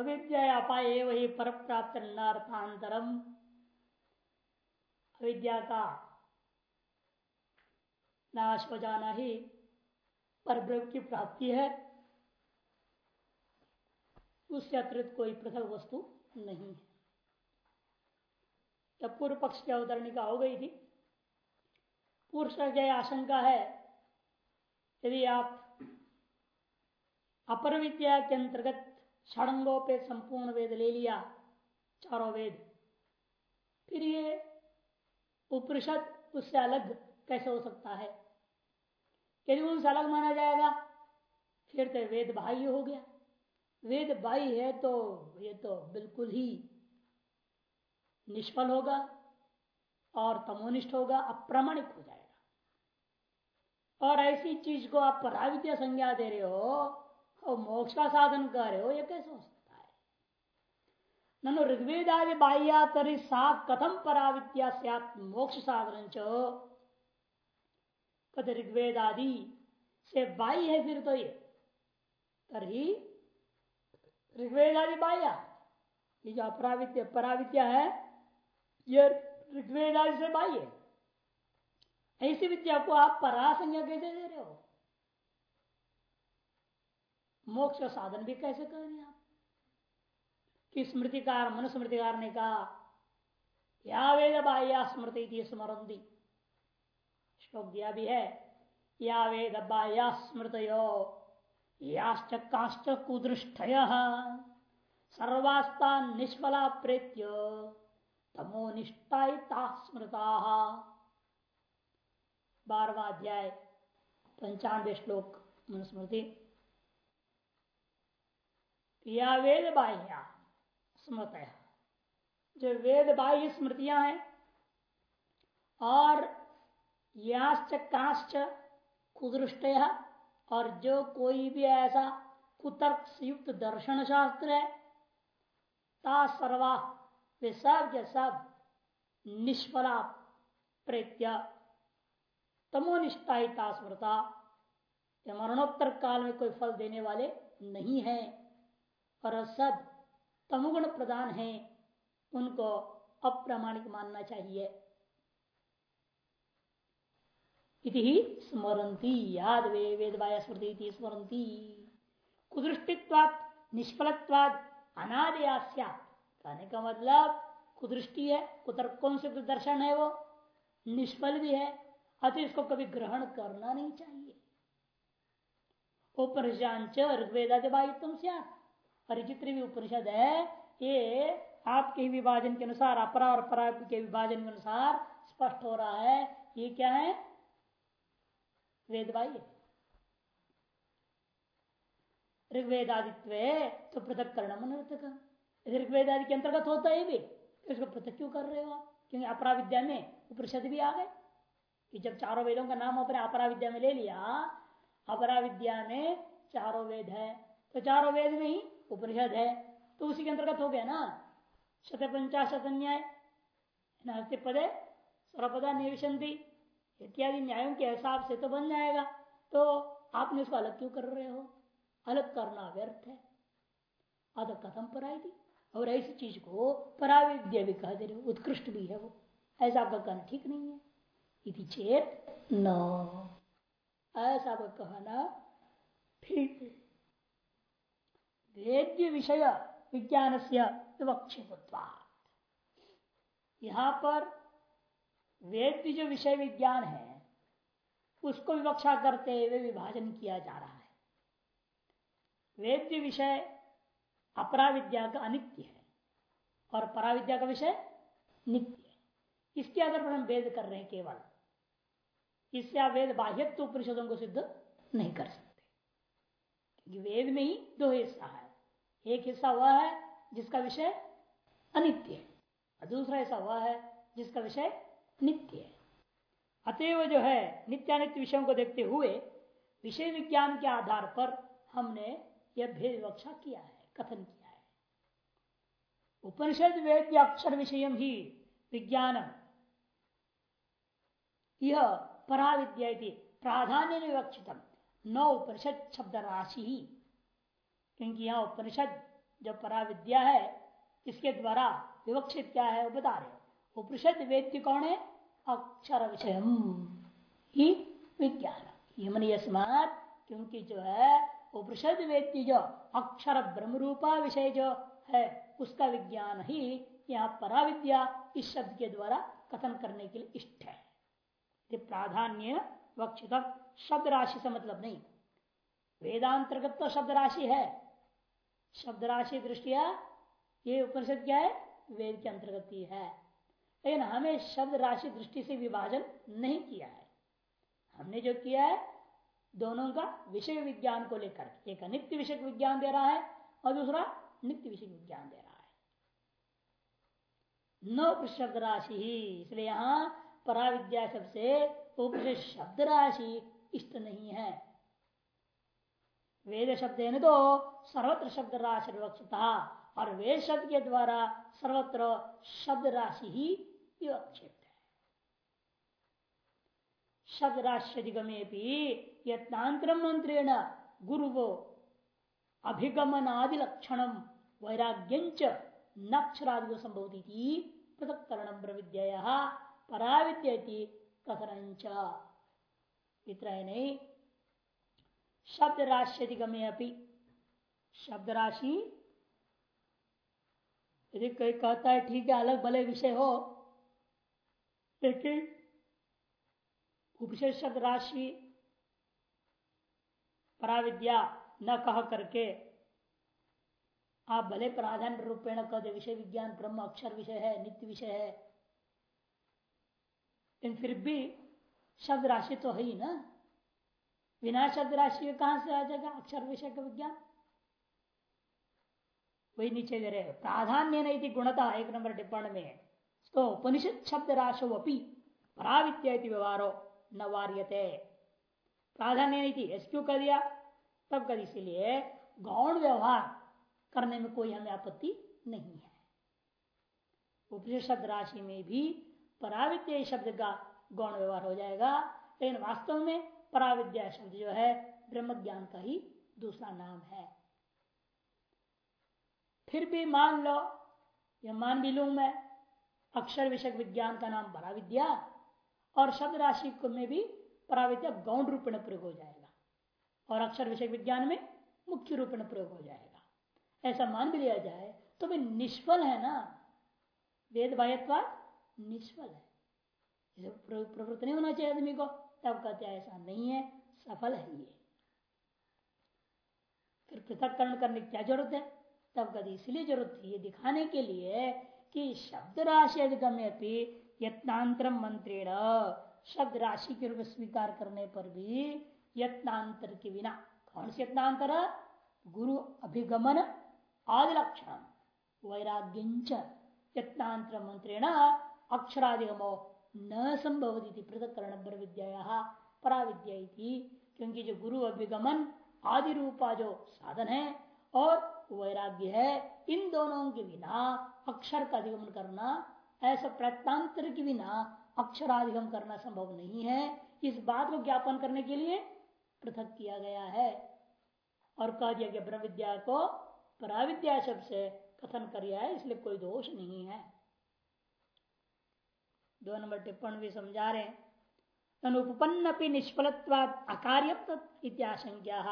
अविद्या अपाय वही पर प्राप्त नार्थांतरम अविद्या का नाश हो जाना ही परब्रह्म की प्राप्ति है। उससे अतिरिक्त कोई पृथक वस्तु नहीं है। जब पूर्व पक्ष की अवतरणिका हो गई थी पुरुष की आशंका है? यदि आप अपर विद्या के अंतर्गत षडंगों पे संपूर्ण वेद ले लिया, चारों वेद। फिर ये उपनिषद उससे अलग कैसे हो सकता है? यदि उससे अलग माना जाएगा, फिर तो वेद बाह्य हो गया। वेद बाह्य है तो ये तो बिल्कुल ही निष्फल होगा और तमोनिष्ठ होगा, अप्रमाणिक हो जाएगा। और ऐसी चीज़ को आप पराविद्या संज्ञा दे रहे हो और मोक्ष का साधन कर रहे हो यह कैसे हो सकता है? ननु ऋग्वेदादि बाह्या तरी सा कथम पराविद्या मोक्ष साधन कद ऋग्वेद आदि से बाह्य है फिर तो ये। तरी ऋग्वेद आदि बाह्या। ये जो अपराविद्या, पराविद्या है, ये ऋग्वेद आदि से बाह्य ऐसी विद्या को आप परासंज्ञा कैसे दे रहे हो? मोक्ष साधन भी कैसे कर रहे आप? कि स्मृतिकार, मनुस्मृतिकार ने कहा, या वेद बाह्या स्मृति थी स्मरंदी श्लोक दिया भी है, या वेद बाह्या स्मृत याश्च काश्च कुदृष्ट सर्वास्ता निष्फला प्रेत्य तमोनिष्ठा स्मृता। बारवा अध्याय, पंचानवे श्लोक, मनुस्मृति। या वेद बाह्या स्मृत जो वेद बाह्य स्मृतियाँ हैं, और याश्च काश्च कुदृष्ट और जो कोई भी ऐसा कुतर्क युक्त दर्शन शास्त्र है, ता सर्वा, वे सब के सब निष्फला प्रेत्य तमोनिष्ठा स्मृता। मरणोत्तर काल में कोई फल देने वाले नहीं है। और सब तमुगुण प्रदान है, उनको अप्रामाणिक मानना चाहिए। इति स्मरती याद वे वेद स्मृति स्मरती कुदृष्टित्वाद निष्फलत्वाद अनादयास्या कहने का मतलब कुदृष्टि है, कुतर्क कौन से दर्शन है वो, निष्फल भी है, अतः इसको कभी ग्रहण करना नहीं चाहिए। उपनिषांच ऋग्वेदादिवायुत्म से और जितने भी उपनिषद है ये आपके विभाजन के अनुसार, अपरा और परा के विभाजन के अनुसार स्पष्ट हो रहा है। ये क्या है? वेद बाह्य ऋग्वेदादित्व तो पृथक करना मनर्थक ऋग्वेदादि के अंतर्गत होता है भी इसको पृथक क्यों कर रहे हो आप? क्योंकि अपरा विद्या में उपनिषद भी आ गए। कि जब चारों वेदों का नाम अपने अपरा विद्या में ले लिया, अपरा विद्या में चारों वेद है। तो चारों वेद में ही उपनिषद है तो उसी के अंतर्गत हो गया ना। शत पंचाशत न्याय पदे, सर्वपदा निविशंति इत्यादि न्यायों के हिसाब से तो बन जाएगा। तो आपने उसको अलग क्यों कर रहे हो? अलग करना व्यर्थ है। अद कथम पराई थी और ऐसी चीज़ को पराविद्या भी कह दे रहे हो उत्कृष्ट भी है वो। ऐसा आपका कहना ठीक नहीं है। इति चेत न। ऐसा आपका कहना ठीक वेद्य विषय विज्ञान से विवक्षित्वाद यहाँ पर वेद जो विषय विज्ञान है, उसको विवक्षा करते हुए विभाजन किया जा रहा है। वेद्य विषय अपराविद्या का अनित्य है और पराविद्या का विषय नित्य है। इसके आधार पर हम वेद कर रहे हैं केवल। इससे आप वेद बाह्यत्व उपनिषदों को सिद्ध नहीं कर सकते। वेद में ही दो हिस्सा है। एक हिस्सा वह है जिसका विषय अनित्य है, और दूसरा हिस्सा वह है जिसका विषय नित्य है। अतएव जो है नित्यानित्य विषयों को देखते हुए विषय विज्ञान के आधार पर हमने यह भेद विवक्षा किया है, कथन किया है। उपनिषद वेद अक्षर विषय ही विज्ञान यह पराविद्या प्राधान्य विवक्षित न उपनिषद शब्द राशि। ही क्योंकि यहाँ उपनिषद जो परा विद्या है, इसके द्वारा विवक्षित क्या है, वो बता रहे उपनिषद वेद्य कौन है? अक्षर विषय ही विज्ञान। ये यस्मात क्योंकि जो है, उपनिषद वेद्य जो अक्षर ब्रह्म रूपा विषय जो है, उसका विज्ञान ही यहाँ पराविद्या इस शब्द के द्वारा कथन करने के लिए इष्ट है। प्राधान्य वक्षित शब्द राशि से मतलब नहीं। वेदांतर्गत तो शब्द राशि है। शब्द राशि दृष्टिया, ये उपनिषद क्या है? वेद के अंतर्गत ही है। लेकिन हमें शब्द राशि दृष्टि से विभाजन नहीं किया है। हमने जो किया है, दोनों का विषय विज्ञान को लेकर। एक अनित्य विषय विज्ञान दे रहा है और दूसरा नित्य विषय विज्ञान दे रहा है। न शब्द राशि ही, इसलिए यहाँ पराविद्या सबसे उपनिषद शब्द राशि इष्ट नहीं है। वेद शब्द है तो सर्वत्र शब्द राशि विवक्षता और वेद शब्द के द्वारा सर्वत्र शब्द राशि ही विवक्षित है। शब्द राशि अधिगमे भी यत्नांतर मंत्रेण गुरु अभिगमनादि लक्षण वैराग्यंच नक्षरादि संभवती पृथकरण प्रविद्या पराविद्य कथन नहीं। शब्द राशि अधिगमे शब्द राशि यदि कोई कहता है, ठीक है, अलग भले विषय हो, लेकिन उपशेष शब्द राशि पराविद्या न कह करके आप भले प्राधान रूपेण कह दे, विषय विज्ञान ब्रह्म अक्षर विषय है, नित्य विषय है, लेकिन फिर भी शब्द राशि तो है ही ना। बिना शब्द राशि कहाँ से आ जाएगा? अक्षर विषय का विज्ञान। वही नीचे दे रहे प्राधान्य नहीं थी, गुणता एक नंबर टिप्पण में तो उपनिषद शब्द राशो अपनी परावित्य व्यवहारो न वार्यते। प्राधान्य नहीं थी एस क्यों कर दिया? तब कर इसीलिए गौण व्यवहार करने में कोई हमें आपत्ति नहीं है। उपनिषद राशि में भी परावित्य शब्द का गौण व्यवहार हो जाएगा। लेकिन वास्तव में पराविद्या शब्द जो है ब्रह्म ज्ञान का ही दूसरा नाम है। फिर भी मान लो, या मान भी लू मैं, अक्षर विषय विज्ञान का नाम पराविद्या, और शब्द राशि में भी पराविद्या गौण रूप में प्रयोग हो जाएगा, और अक्षर विषय विज्ञान में मुख्य रूप में प्रयोग हो जाएगा। ऐसा मान भी लिया जाए तो भी निष्फल है ना। वेद बाह्यवाद निष्फल है। प्रवृत्त नहीं होना चाहिए आदमी को, तब कहते ऐसा नहीं है, सफल है ये। फिर पृथककरण करने की क्या ज़रूरत है? तब कभी इसलिए ज़रूरत थी ये दिखाने के लिए कि शब्द राशि अधिगम्य यत्नांतर मंत्रेण, शब्द राशि के रूप स्वीकार करने पर भी यत्नांतर के बिना, कौन से यत्नांतर? गुरु अभिगमन आदि लक्षण वैराग्य यत्नांतर मंत्रेण, अक्षराधिगमो न संभव पृथकरण विद्या पराविद्या क्योंकि जो गुरु अभिगमन आदि रूपा जो साधन है और वैराग्य है, इन दोनों के बिना अक्षर का अधिगमन करना, ऐसा प्रत्यांतर के बिना अक्षराधिगम करना संभव नहीं है। इस बात को ज्ञापन करने के लिए पृथक किया गया है। और कह दिया गया ब्रह्म विद्या को पराविद्या शब्द से कथन कर है, इसलिए कोई दोष नहीं है। दो नंबर टिप्पण भी समझा रहे अनुपन्न निष्फलत्वाद अकार्य इत्याशंक्या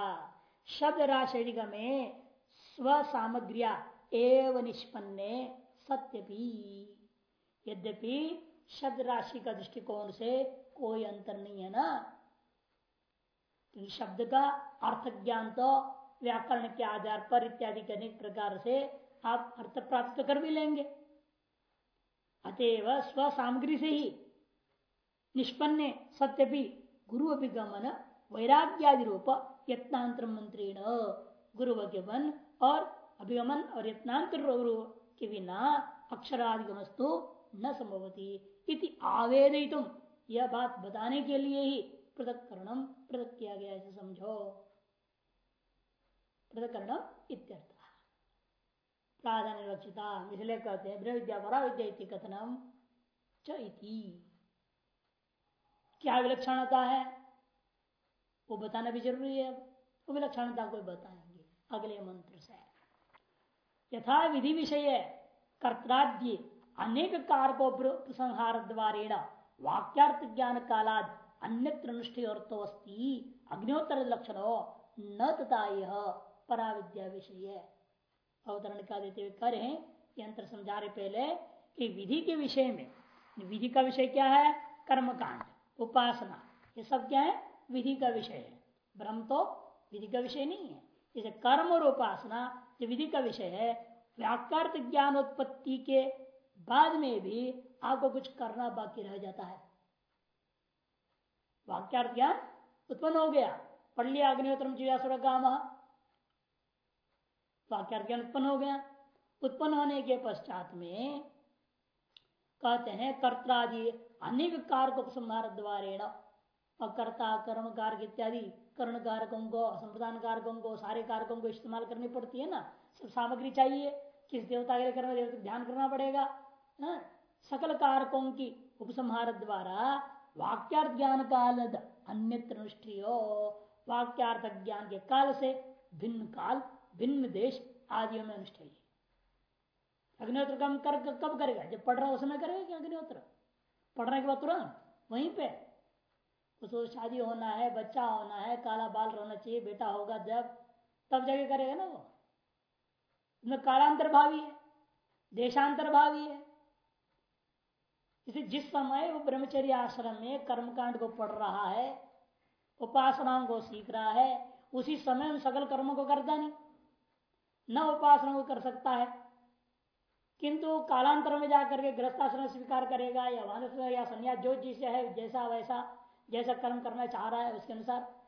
शब्द राशि में स्व सामग्रिया एव निष्पन्ने भी यद्यपि शब्द राशि का दृष्टिकोण से कोई अंतर नहीं है ना। क्योंकि शब्द का अर्थ ज्ञान तो व्याकरण के आधार पर इत्यादि के अनेक प्रकार से आप अर्थ प्राप्त कर भी लेंगे। अतएव स्व सामग्री से ही निष्पन्न सत्य भी गुरु अभिगमन वैराग्यादि रूप यत्नांतर मंत्रीण गुरु अभिगमन और अभिगमन और यत्नांतर के बिना अक्षराधिगमस्तु न संभवती इति आवेदित यह बात बताने के लिए ही पृथक करणम पृथक किया गया ऐसे समझो। पृथक करणम इत्यर्थ। प्राधान्य रक्षिता इसलिए कहते हैं विद्या परा विद्या कथनम ची क्या विलक्षणता है? वो बताना भी ज़रूरी है। वो विलक्षणता को बताएँगे। अगले मंत्र से। यथा विधि विषय कर्त्राद्य अनेक कारको संहार द्वारेण वाक्यार्थ ज्ञान कालाद अन्यत्र अनुष्ठितो अस्ति। अग्निहोत्र लक्षण न तथा यह पराविद्या विषय। अवतरण का देते हुए करें यंत्र समझा रहे पहले कि विधि के विषय में, विधि का विषय क्या है? कर्मकांड, उपासना, ये सब क्या है? विधि का विषय है। ब्रह्म तो विधि का विषय नहीं है। जैसे कर्म और उपासना जो विधि का विषय है। व्याकृत ज्ञान उत्पत्ति के बाद में भी आपको कुछ करना बाकी रह जाता है। वाक्यार्थ ज्ञान उत्पन्न हो गया। पढ़ लिया अग्निहोत्र काम वाक्यार्थ ज्ञान उत्पन्न हो गया। उत्पन्न होने के पश्चात में कहते हैं कर्तादि अनेक कारक उपसंहार द्वारा कर्ता कर्म कारक इत्यादि कर्ण कारकों को संप्रदान कारकों को, सारे कारकों को इस्तेमाल करनी पड़ती है ना। सब सामग्री चाहिए, किस देवता के लिए करना, देवता ध्यान करना पड़ेगा, हा? सकल कारकों की उपसंहार द्वारा वाक्यार्थ ज्ञान काल अन्यत्र वाक्यार्थ ज्ञान के काल से भिन्न काल भिन्न देश आदियों में अनुष्ठेय अग्निहोत्र कम कर, कब करेगा? जब पढ़ रहा उस समय करेगा क्या अग्निहोत्र? पढ़ने के बाद तुरंत, वहीं पे। उसको शादी होना है, बच्चा होना है, काला बाल रहना चाहिए, बेटा होगा, जब, तब जाके करेगा ना वो। उसमें कालांतर भावी है, देशांतर भावी है। इसे जिस समय वो ब्रह्मचर्य आश्रम में कर्मकांड को पढ़ रहा है, उपासनाओं को सीख रहा है, उसी समय उन सकल कर्मों को करता नहीं। न उपासना को कर सकता है। किंतु कालांतर में जाकर के गृहस्थाश्रम स्वीकार करेगा या वानस या संन्यास, जो जिसे है, जैसा वैसा, जैसा कर्म करना चाह रहा है, उसके अनुसार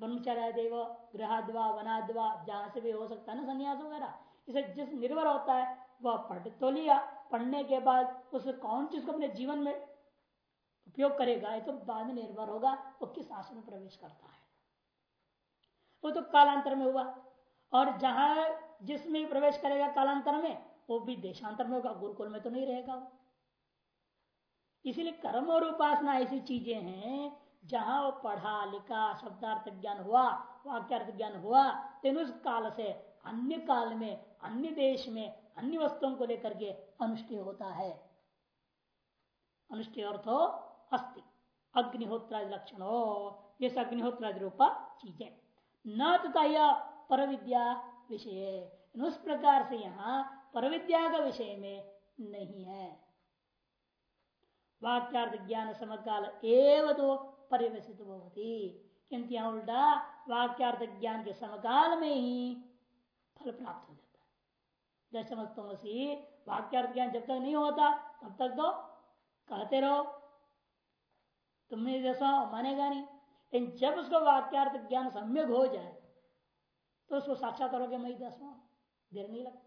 ब्रह्मचर्य देव, गृहाद्वा, वनाद्वा, जहाँ से भी हो सकता है ना, संन्यास वगैरह। इसे जिस निर्भर होता है, वह पढ़ तो लिया, पढ़ने के बाद उस कौन चीज़ को अपने जीवन में उपयोग करेगा, ये तो बाद में निर्भर होगा, वो किस आश्रम में प्रवेश करता है। वो तो कालांतर में हुआ। और जहाँ जिसमें भी प्रवेश करेगा कालांतर में, वो भी देशांतर में होगा, गुरुकुल में तो नहीं रहेगा इसीलिए कर्म और उपासना ऐसी चीज़ें हैं, जहाँ वो पढ़ा, लिखा, शब्दार्थ ज्ञान हुआ, वाक्यार्थ ज्ञान हुआ, तेन उस काल से अन्य काल में, अन्य देश में, अन्य वस्तुओं को लेकर के अनुष्ठेय होता है। अनुष्ठेय अर्थ हो अस्थि अग्निहोत्रा लक्षण हो, जैसे अग्निहोत्रा रूपा चीज़ें। न तथा यह पर विद्या विषय उस प्रकार से यहाँ पर विद्या का विषय में नहीं है। वाक्यार्थ ज्ञान समकाल एवं तो परिवेशित होती किंतु यहाँ उल्टा वाक्यार्थ ज्ञान के समकाल में ही फल प्राप्त हो जाता है। समझते वाक्यार्थ ज्ञान जब तक नहीं होता, तब तक तो कहते रहो। तुमने जैसा मानेगा नहीं। लेकिन जब उसको वाक्यार्थ ज्ञान सम्यक हो जाए तो उसको साक्षात करोगे मई दसवा देर नहीं लगता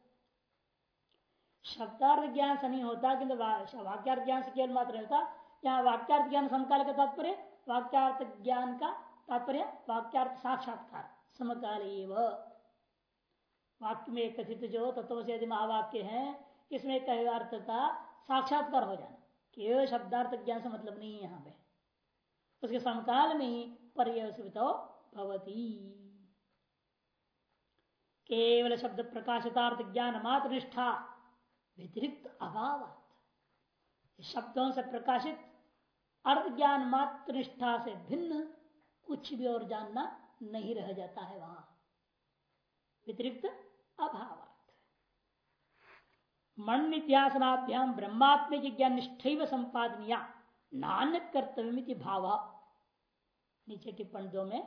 शब्दार्थ ज्ञान से नहीं होता, किंतु वाक्यार्थ ज्ञान से केवल मात्र होता यहाँ वाक्यार्थ ज्ञान समकाल का तात्पर्य, वाक्यार्थ ज्ञान का तात्पर्य वाक्यार्थ साक्षात्कार, समकाल वाक्य में कथित जो तत्व से यदि महावाक्य है, इसमें कई अर्थ का साक्षात्कार हो जाना। केवल शब्दार्थ ज्ञान से मतलब नहीं है यहाँ पे। उसके समकाल में ही पर्यवसित भवती। केवल शब्द प्रकाशितार्थ ज्ञान मात्र निष्ठा व्यतिरिक्त अभाव शब्दों से प्रकाशित अर्थ ज्ञान मात्र निष्ठा से भिन्न कुछ भी और जानना नहीं रह जाता है वहाँ। व्यतिरिक्त अभाव मन इतिहासनाभ्याम ब्रह्मात्म ज्ञान निष्ठ संपादनिया नान्य कर्तव्य भाव। नीचे टिप्पण दो में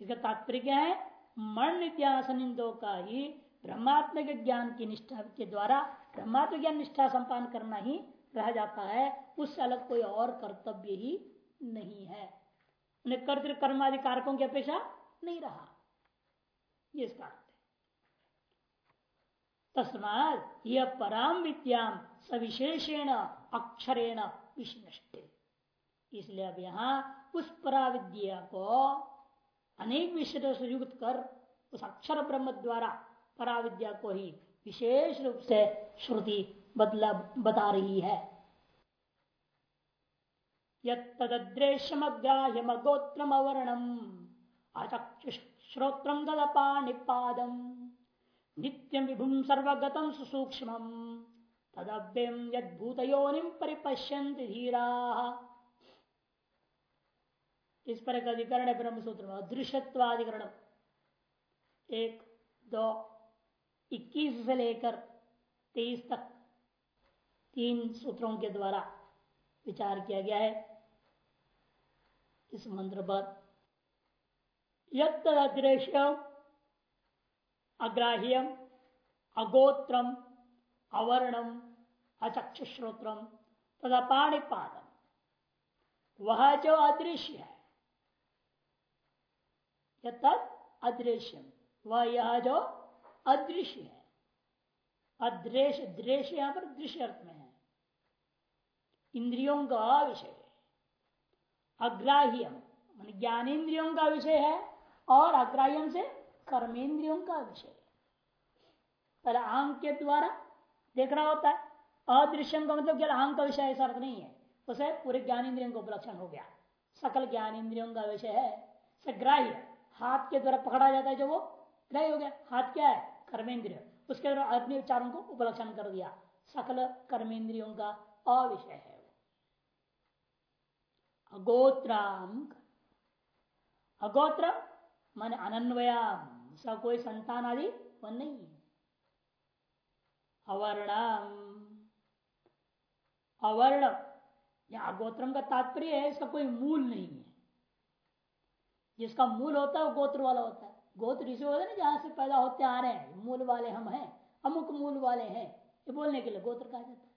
इसका तात्पर्य क्या है? मन इतिहासनिंदो का ही ब्रह्मात्म ज्ञान की निष्ठा के द्वारा ब्रह्मात्म ज्ञान निष्ठा संपादन करना ही रह जाता है उससे अलग कोई और कर्तव्य ही नहीं है। उन्हें कर्तृ कर्मादि कारकों की अपेक्षा नहीं रहा। ये इसका तस्मात यह पराम विद्याम सविशेषेण अक्षरेण विष्णुष्ट। इसलिए अब यहाँ उस पराविद्या को अनेक विषयों से युक्त कर उस अक्षर ब्रह्म द्वारा पराविद्या को ही विशेष रूप से श्रुति बदला, बता रही है। अचक्षुश्रोत्रम तदपाणिपादम नित्यम विभुम सर्वगतम सुसूक्ष्म तदव्यम यदूत योनिम धीरा। इस पर एक अधिकरण है ब्रह्म सूत्र में अदृश्यत्वाधिकरण एक, दो, इक्कीस से लेकर तेईस तक तीन सूत्रों के द्वारा विचार किया गया है। इस मंत्र पर यदृश्य अग्राह्यम अगोत्रम अवर्णम अचक्षुश्रोत्रम तथा पाणीपादम वह जो अदृश्य है अदृश्य वह यह जो अदृश्य है। अदृश्य दृश्य यहाँ पर दृश्य अर्थ में है। इंद्रियों का विषय। अग्राह्यम मान ज्ञानेन्द्रियों का विषय है और अग्राह्यम से कर्मेंद्रियों का विषय। पहले आँख के द्वारा देखना होता है। अदृश्यम का मतलब केवल आँख का विषय ऐसा अर्थ नहीं है। उसे पूरे ज्ञानेन्द्रियों का उपलक्षण हो गया। सकल ज्ञानेन्द्रियों का विषय है। ग्राह्य हाथ के द्वारा पकड़ा जाता है, जो वो ग्राह्य हो गया। हाथ क्या है? कर्मेंद्रिय। उसके द्वारा अपने विचारों को उपलक्षण कर दिया। सकल कर्मेंद्रियों का अविषय है अगोत्राम अगोत्र मान अनन्वयाम उसका कोई संतान आदि वो नहीं है। अवर्णम अवर्ण। या अगोत्रम का तात्पर्य है इसका कोई मूल नहीं है। जिसका मूल होता है वो गोत्र वाला होता है। गोत्र इसे होता है ना, जहाँ से पैदा होते आ रहे हैं, मूल वाले हम हैं, अमुक मूल वाले हैं, ये बोलने के लिए गोत्र कहा जाता है।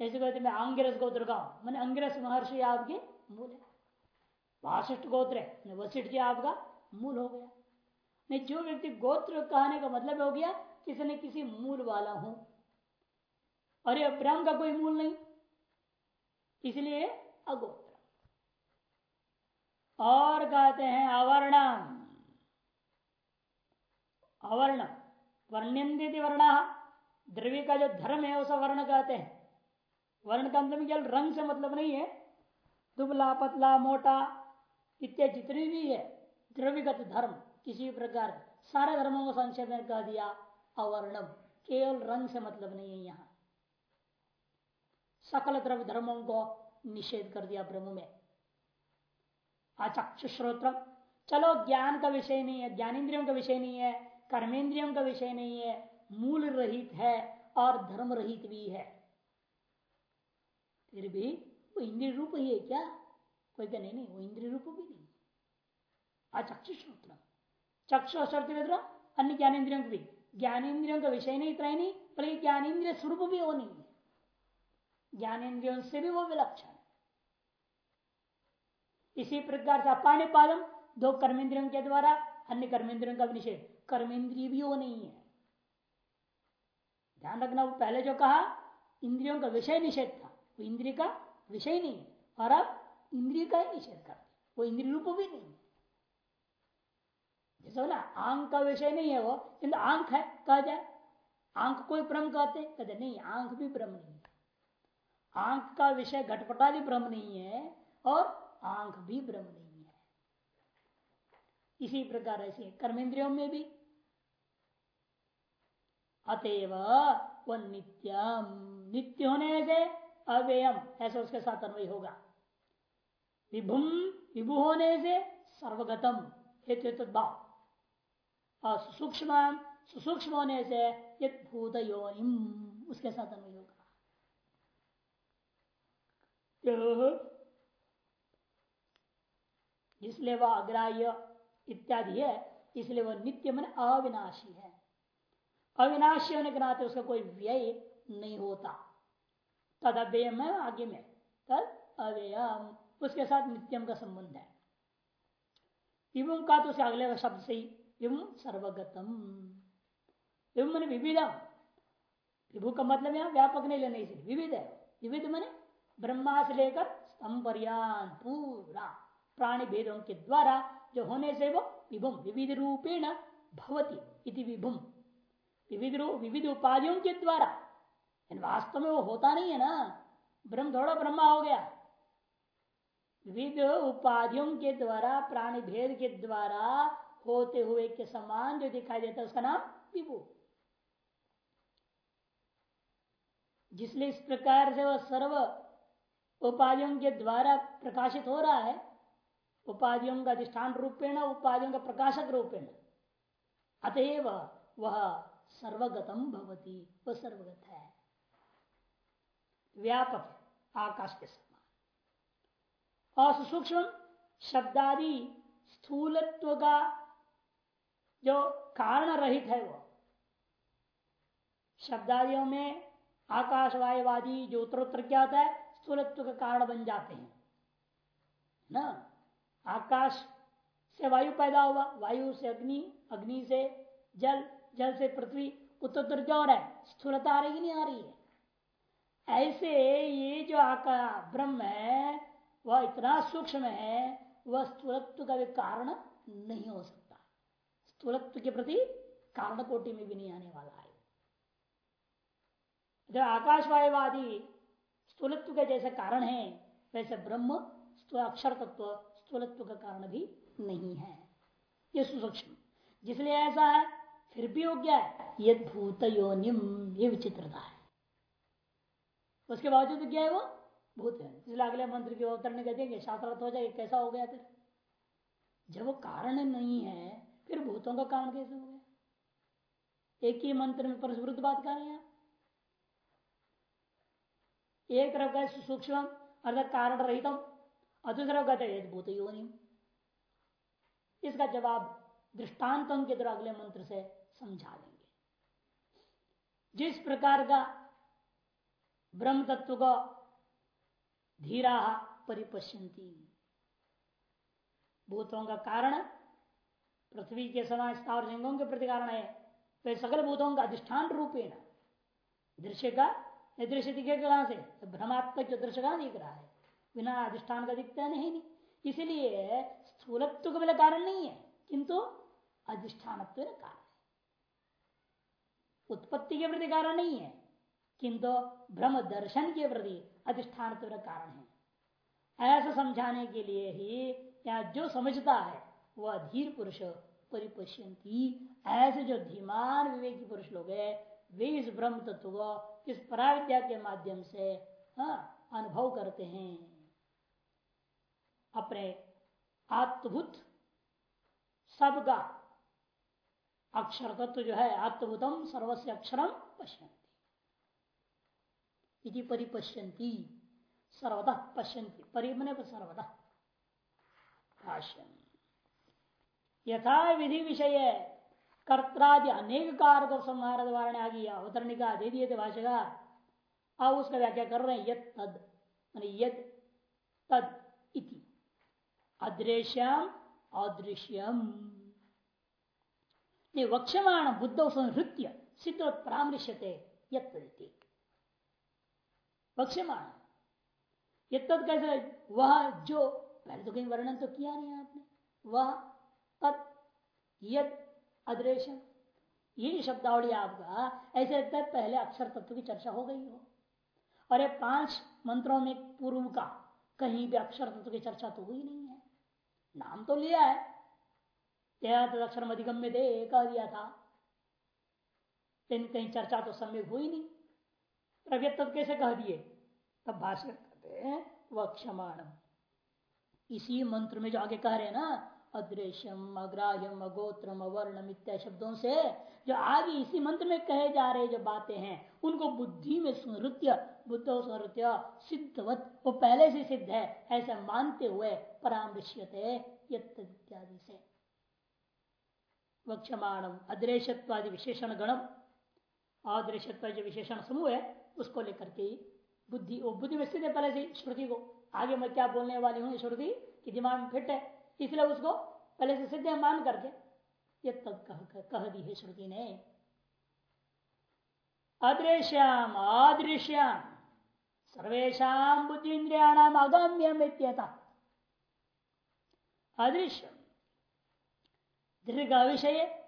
ऐसे कहते मैं अंग्रेस गोत्र का हूँ। मैंने अंग्रेस महर्षि आपके मूल है। वाशिष्ठ गोत्र है वशिष्ठ जी आपका मूल हो गया। नहीं, जो व्यक्ति गोत्र कहने का मतलब हो गया, किसी न किसी मूल वाला हूँ। ये ब्रह्म का कोई मूल नहीं, इसलिए अगोत्र और कहते हैं अवर्णम अवर्ण वर्ण्यंदित वर्ण। द्रव्य का जो धर्म है, उसे वर्ण कहते हैं। वर्ण का मतलब केवल रंग से मतलब नहीं है। दुबला, पतला, मोटा, इत्यादि जितनी भी है, द्रव्यगत धर्म, किसी प्रकार, सारे धर्मों को संक्षेप में कह दिया, अवर्णम। केवल रंग से मतलब नहीं है यहाँ। सकल द्रव्य धर्मों को निषेध कर दिया ब्रह्म में। अचक्षु श्रोत्र चलो, ज्ञान का विषय नहीं है, ज्ञानेन्द्रियों का विषय नहीं है कर्मेंद्रियों का विषय नहीं है, मूल रहित है और धर्म रहित भी है। फिर भी वो इंद्रिय रूप ही है क्या? कोई क्या नहीं नहीं, वो इंद्रिय रूप भी नहीं अचक्षु श्रोत्र चक्षु शर्त अन्य ज्ञानेन्द्रियों भी। ज्ञानेन्द्रियों का विषय नहीं, इतना ही नहीं, बल्कि ज्ञानेन्द्रिय स्वरूप भी वो नहीं है। ज्ञानेन्द्रियों से भी वो विलक्षण इसी प्रकार से अपाणी पालम दो कर्मेंद्रियों के द्वारा, अन्य कर्मेंद्रियों का निषेध कर्मेंद्रिय भी वो नहीं है। ध्यान रखना, वो पहले जो कहा, इंद्रियों का विषय निषेध था। वो इंद्रिय का विषय नहीं है, और अब इंद्रिय का ही निषेध कर वो इंद्रिय रूप भी नहीं जैसे ना आँख का विषय नहीं है वो, किंतु आँख है, कहा जाए। आँख कोई ब्रह्म कहते कहते नहीं, आँख भी ब्रह्म नहीं है। आँख का विषय घटपटा भी ब्रह्म नहीं है, और आँख भी ब्रह्म नहीं है। इसी प्रकार ऐसे कर्मेंद्रियों में भी। अतएव वो नित्यम, नित्य होने से अव्ययम, ऐसा उसके साथ अन्वय होगा। विभुम, विभु होने से सर्वगतम हेतु भाव और सूक्ष्म सुसूक्ष्म होने से यद भूत योनिम उसके साथ अन्वय होगा। इसलिए वह अग्राह्य इत्यादि है, इसलिए वह नित्य मन अविनाशी है। अविनाशी होने के नाते उसका कोई व्यय नहीं होता। तद अव्यय में आगे में तद अव्ययम। उसके साथ नित्यम का संबंध है। विभुम का तो अगले शब्द से ही विभुम सर्वगतम। विभुम मैंने विविधम। विभु का मतलब यहाँ व्यापक नहीं लेने विविध है। विविध मैंने ब्रह्मा से लेकर स्तंभ पूरा। प्राणी भेदों के द्वारा जो होने से वो विभुम विविध रूपेण भवती विभुम। विविध रूप विविध उपाधियों के द्वारा। वास्तव में वो होता नहीं है ना। ब्रह्म थोड़ा ब्रह्मा हो गया। विविध उपाधियों के द्वारा प्राणी भेद के द्वारा होते हुए के समान जो दिखाई देता है, उसका नाम विभु। जिसलिए इस प्रकार से वह सर्व उपाधियों के द्वारा प्रकाशित हो रहा है उपाधियों का अधिष्ठान रूपेण, उपाधियों का प्रकाशक रूपेण। अतएव वह सर्वगतम भवती, वह सर्वगत है। व्यापक आकाश के समान। और शब्दादि स्थूलत्व का जो कारण रहित है वो, शब्दादियों में आकाश वायुवादी जो उत्तरोत्तर क्या होता है, स्थूलत्व का कारण बन जाते हैं। ना? आकाश से वायु पैदा हुआ। वायु से अग्नि अग्नि से जल जल से पृथ्वी। उत्तर क्या हो है। स्थूलता आ रही नहीं आ रही है? ऐसे ये जो आकाश ब्रह्म है, वह इतना सूक्ष्म है, वह स्थूलत्व का भी कारण नहीं हो सकता। स्थूलत्व के प्रति कारण कोटि में भी नहीं आने वाला है। जब आकाशवायुवादी स्थूलत्व के जैसे कारण है, वैसे ब्रह्म अक्षर तत्व स्थूलत्व का कारण भी नहीं है। ये सुसूक्ष्म। जिसलिए ऐसा है, फिर भी हो गया यद भूत योनिम, ये विचित्रता है। उसके बावजूद क्या है वो? भूत है। इसलिए अगले मंत्र के अवतरण कहते हैं शास्त्रार्थ हो जाए कैसा हो गया फिर? जब वो कारण नहीं है, फिर भूतों का कारण कैसे हो गया? एक ही मंत्र में परस्परुद्ध बात कर रहे हैं एक तरफ़ का सूक्ष्म अर्थात कारण रहितम दूसरा कहते हैं भूत योनि इसका जवाब दृष्टांतों के द्वारा अगले मंत्र से समझा देंगे। जिस प्रकार का ब्रह्म तत्व को धीरा परिपश्यंती भूतों का कारण पृथ्वी के समान स्थावर लिंगों के प्रति कारण है वे सकल भूतों का अधिष्ठान रूपेण दृश्य का दृश्य दिखे कहाँ से भ्रमात्मक जो दृश्य कहाँ दिख रहा है। बिना अधिष्ठान का दिखता नहीं नहीं। इसलिए स्थूलत्व का कारण नहीं है किंतु अधिष्ठान कारण है। उत्पत्ति के प्रति कारण नहीं है किंतु ब्रह्म दर्शन के प्रति अधिष्ठान कारण है। ऐसा समझाने के लिए ही या जो समझता है वह धीर पुरुष परिपश्यंती ऐसे जो धीमान विवेकी पुरुष लोग है वे इस ब्रह्म तत्व को इस पराविद्या के माध्यम से हाँ, अनुभव करते हैं। अपने आत्मभूत सबका अक्षर तत्व जो है, आत्मभूतम सर्वस्व अक्षरम पश्यंती परिपश्यंती सर्वतः पश्यंती परिमने पर सर्वतः भाष्यम। यथा विधि विषय कर्त्रादि अनेक कार को संहार द्वारा आ गया अवतरणिका दे दिए थे भाषा अब उसका व्याख्या कर रहे हैं यद तद। मान यद तद इति। अदृश्यम अदृश्यम वक्षमाण बुद्ध संहृत्य सिद्ध परामृश्यते यदि वक्षमाण यद कैसे वह जो पहले तो कहीं वर्णन तो किया नहीं आपने वह तत् यद अदृश्य ये शब्दावली आपका ऐसे लगता है पहले अक्षर तत्व की चर्चा हो गई हो और ये पाँच मंत्रों में पूर्व का कहीं भी अक्षर तत्व की चर्चा तो हुई नहीं है नाम तो लिया है। तो अक्षर अधिगम में दे कह दिया था। लेकिन कहीं चर्चा तो समय हुई नहीं। प्रव्यत तत्व कैसे कह दिए? तब भाषण करते हैं, वह क्षमाणम। इसी मंत्र में जो आगे कह रहे हैं ना, अदृश्यम, अग्राह्यम, अगोत्रम, अवर्णम इत्यादि शब्दों से, जो आगे इसी मंत्र में कहे जा रहे जो बातें हैं, उनको बुद्धि में स्मृत्य बुद्ध स्मृत्य सिद्धवत वो पहले से सिद्ध है ऐसा मानते हुए परामृश्यते इत्यादि से। वक्षमाणम अदृश्यवादि विशेषण गणम। अदृश्यत्व जो विशेषण समूह है उसको लेकर के बुद्धि वो बुद्धि में स्थित है पहले से श्रुति को। आगे मैं क्या बोलने वाली हूँ श्रुति की दिमाग में फिट है इसलिए उसको पहले से सिद्ध मान करके। ये तब कह, कह दी है श्रुति ने। अदृश्याम अदृश्याम सर्वेशा बुद्धि इंद्रियाणाम अगम्यम अदृश्य दीर्घ विषय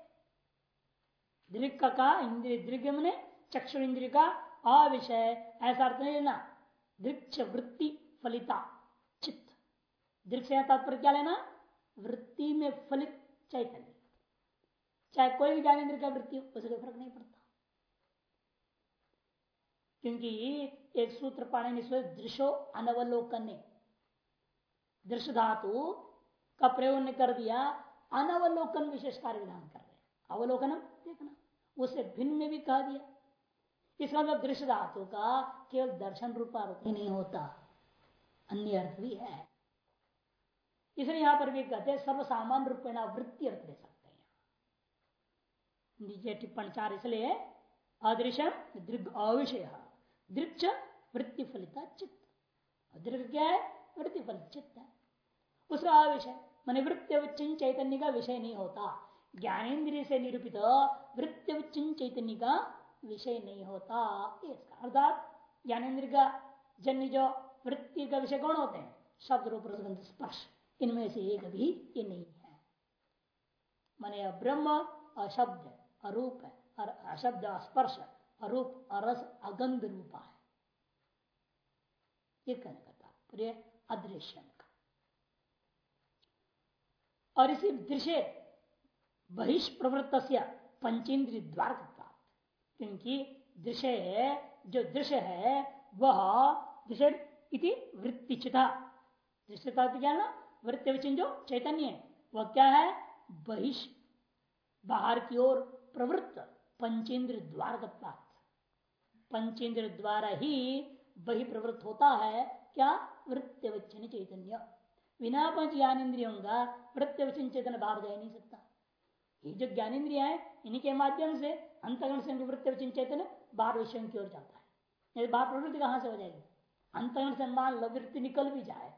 दीर्घ का इंद्रिय दीर्घ मैंने चक्षु इंद्रिय का अविषय। ऐसा अर्थ नहीं लेना। दृक्ष वृत्ति फलिता, चित्त। दृक्ष तात्पर्य क्या लेना? वृत्ति में फलित चैतन्य। चाहे कोई भी ज्ञानेन्द्र का वृत्ति हो, उसे कोई फ़र्क नहीं पड़ता। क्योंकि एक सूत्र पाने दृश्यो अनवलोकन दृश्य धातु का प्रयोग ने कर दिया, अनवलोकन विशेष कार्य विधान कर रहे अवलोकन देखना, उसे भिन्न में भी कहा दिया। इसका मतलब दृश्य धातु का केवल दर्शन रूप ही नहीं होता, अन्य अर्थ भी है। इसलिए यहाँ पर भी कहते हैं, सर्वसामान्य रूपेण वृत्ति अर्थ दे सकते हैं। टिप्पण चार इसलिए अदृश्य दृग अविषय। दृक्ष वृत्ति फलिता चित्त। दृग क्या है वृत्ति फल चित्त है। उसका अविषय मान वृत्ति चैतन्य का विषय नहीं होता। ज्ञानेन्द्रिय से निरूपित वृत्ति चैतन्य का विषय नहीं होता। अर्थात ज्ञानेन्द्र का, जन्य जो वृत्ति का विषय कौन होते हैं? शब्द रूप स्पर्श। इनमें से एक भी ये नहीं है। माने ब्रह्म अशब्द अरूप है, और अशब्द स्पर्श अरूप अरस अगंध रूपा है। ये कहने का तात्पर्य अदृश्य का। और इसी दृश्य बहिष्प्रवृत्त पंचेन्द्रिय द्वार क्योंकि दृश्य है, जो दृश्य है, वह दृश्य इति वृत्तिचिता। दृश्यता क्या ना वृत्ति जो चैतन्य है, वह क्या है? बहिष बाहर की ओर प्रवृत्त पंचेंद्र द्वार पंचेंद्र द्वारा ही बही प्रवृत्त होता है, क्या? वृत्तिवचन चैतन्य। बिना पंच ज्ञानेन्द्रियों का वृत्तिवचन चैतन्य बाहर जा नहीं सकता। ये जो ज्ञानेन्द्रिया है, इन्हीं के माध्यम से अंतगण से निवृत्ति चैतन्य बाहर विषयों की ओर जाता है। बाहर प्रवृत्ति कहाँ से हो जाएगी? अंतगण से मान वृत्ति निकल भी जाए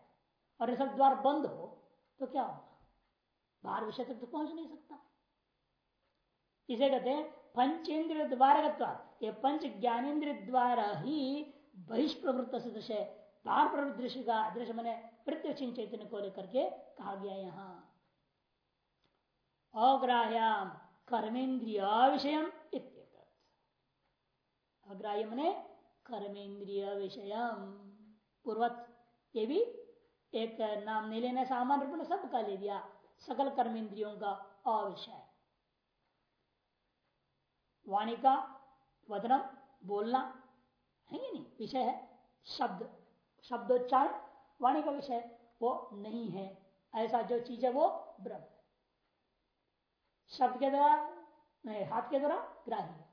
और ये सब द्वार बंद हो तो क्या होगा? बाहर विषय तक तो पहुँच नहीं सकता? इसे कहते हैं पंचेंद्र द्वारा ये पंच ज्ञानेन्द्र द्वारा ही बहिष्प्रवृत्त सदृश्य बाहर प्रवृत्त दृश्य का दृश्य मैंने प्रत्यक्ष चैतन्य को लेकर के कहा गया यहाँ। अग्राह्याम कर्मेन्द्रिय विषय अग्राह्य मने कर्मेन्द्रिय विषय पूर्वत ये भी एक नाम नहीं लेना सामान्य रूप में सबका ले दिया सकल कर्मेंद्रियों का अविषय। वाणी का वदनम बोलना, है ये नहीं? विषय है, शब्द। शब्दोच्चारण, वाणी का विषय वो नहीं है। ऐसा जो चीज़ है, वो ब्रह्म शब्द के द्वारा, नहीं, हाथ के द्वारा ग्राह्य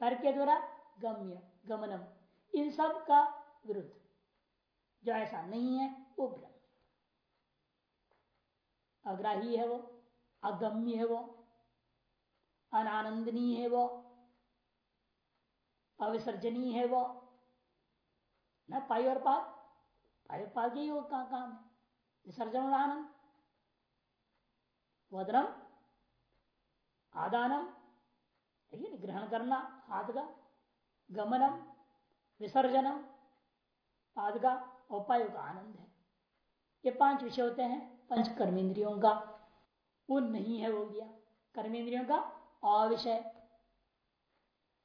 तर्क के द्वारा गम्य, गमनम। इन सब का विरुद्ध। जो ऐसा नहीं है, वो ब्रह्म अग्राही है वो, अगम्य है वो, अनानंदनीय है वो अविसर्जनीय है वो। न पाई और पाल पाई और के ही वो काम है। विसर्जन और आनंद। वदनम, आदानम ग्रहण करना हाथ का गमनम, विसर्जनम आदि का उपाय का आनंद है। ये पाँच विषय होते हैं, पंच कर्मेंद्रियों का। वो नहीं है वो गया। कर्मेंद्रियों का अविषय।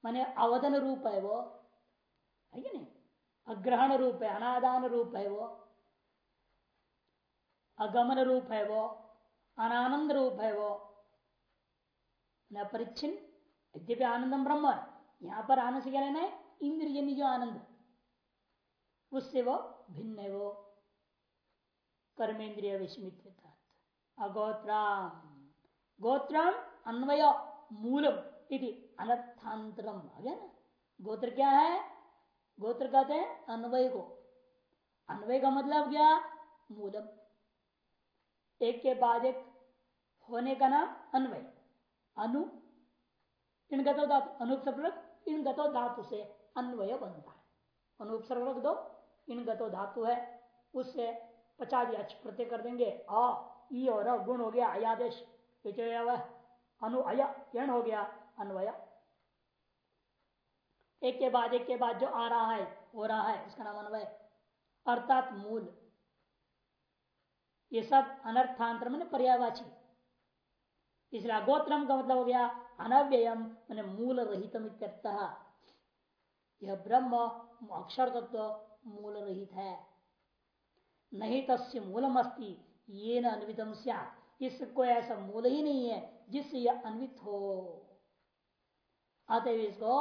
माने अवधन रूप है वो। है नहीं? अग्रहण रूप है, अनादान रूप है वो। अगमन रूप है वो, अनानंद रूप है वो। न यद्यपि आनंदम ब्रह्म है। यहाँ पर आनंद से क्या लेना है? इंद्रजन्य जो आनंद। उससे वो भिन्न है वो। कर्मेंद्रिय विस्मित अगोत्राम। गोत्रम अन्वय मूलम। इति अनर्थांतरम आ गया ना। गोत्र क्या है? गोत्र कहते हैं अन्वय को। अन्वय का मतलब क्या? मूलम। एक के बाद एक होने का नाम अन्वय। अनु, इन गतो धातु अनुपसर्ग इन गतो धातु से अन्वय बनता है। अनुपसर्ग दो, इन गतो धातु है, उससे पचास अच प्रत्यय कर देंगे। अ ई और गुण हो गया अयादेश अनु अय हो गया। अन्वय। एक के बाद एक के बाद जो आ रहा है, हो रहा है, उसका नाम अन्वय। अर्थात मूल। ये सब अनर्थांतर मैंने पर्यावाची इसलिए अगोत्रम का मतलब हो गया अनव्ययम, मैंने मूल रहितम यह ब्रह्म अक्षर तत्व तो मूल रहित है। नहीं तस्य मूलम अस्ति ये न अन्वितम इसको ऐसा मूल ही नहीं है जिससे यह अन्वित हो। अतएव इसको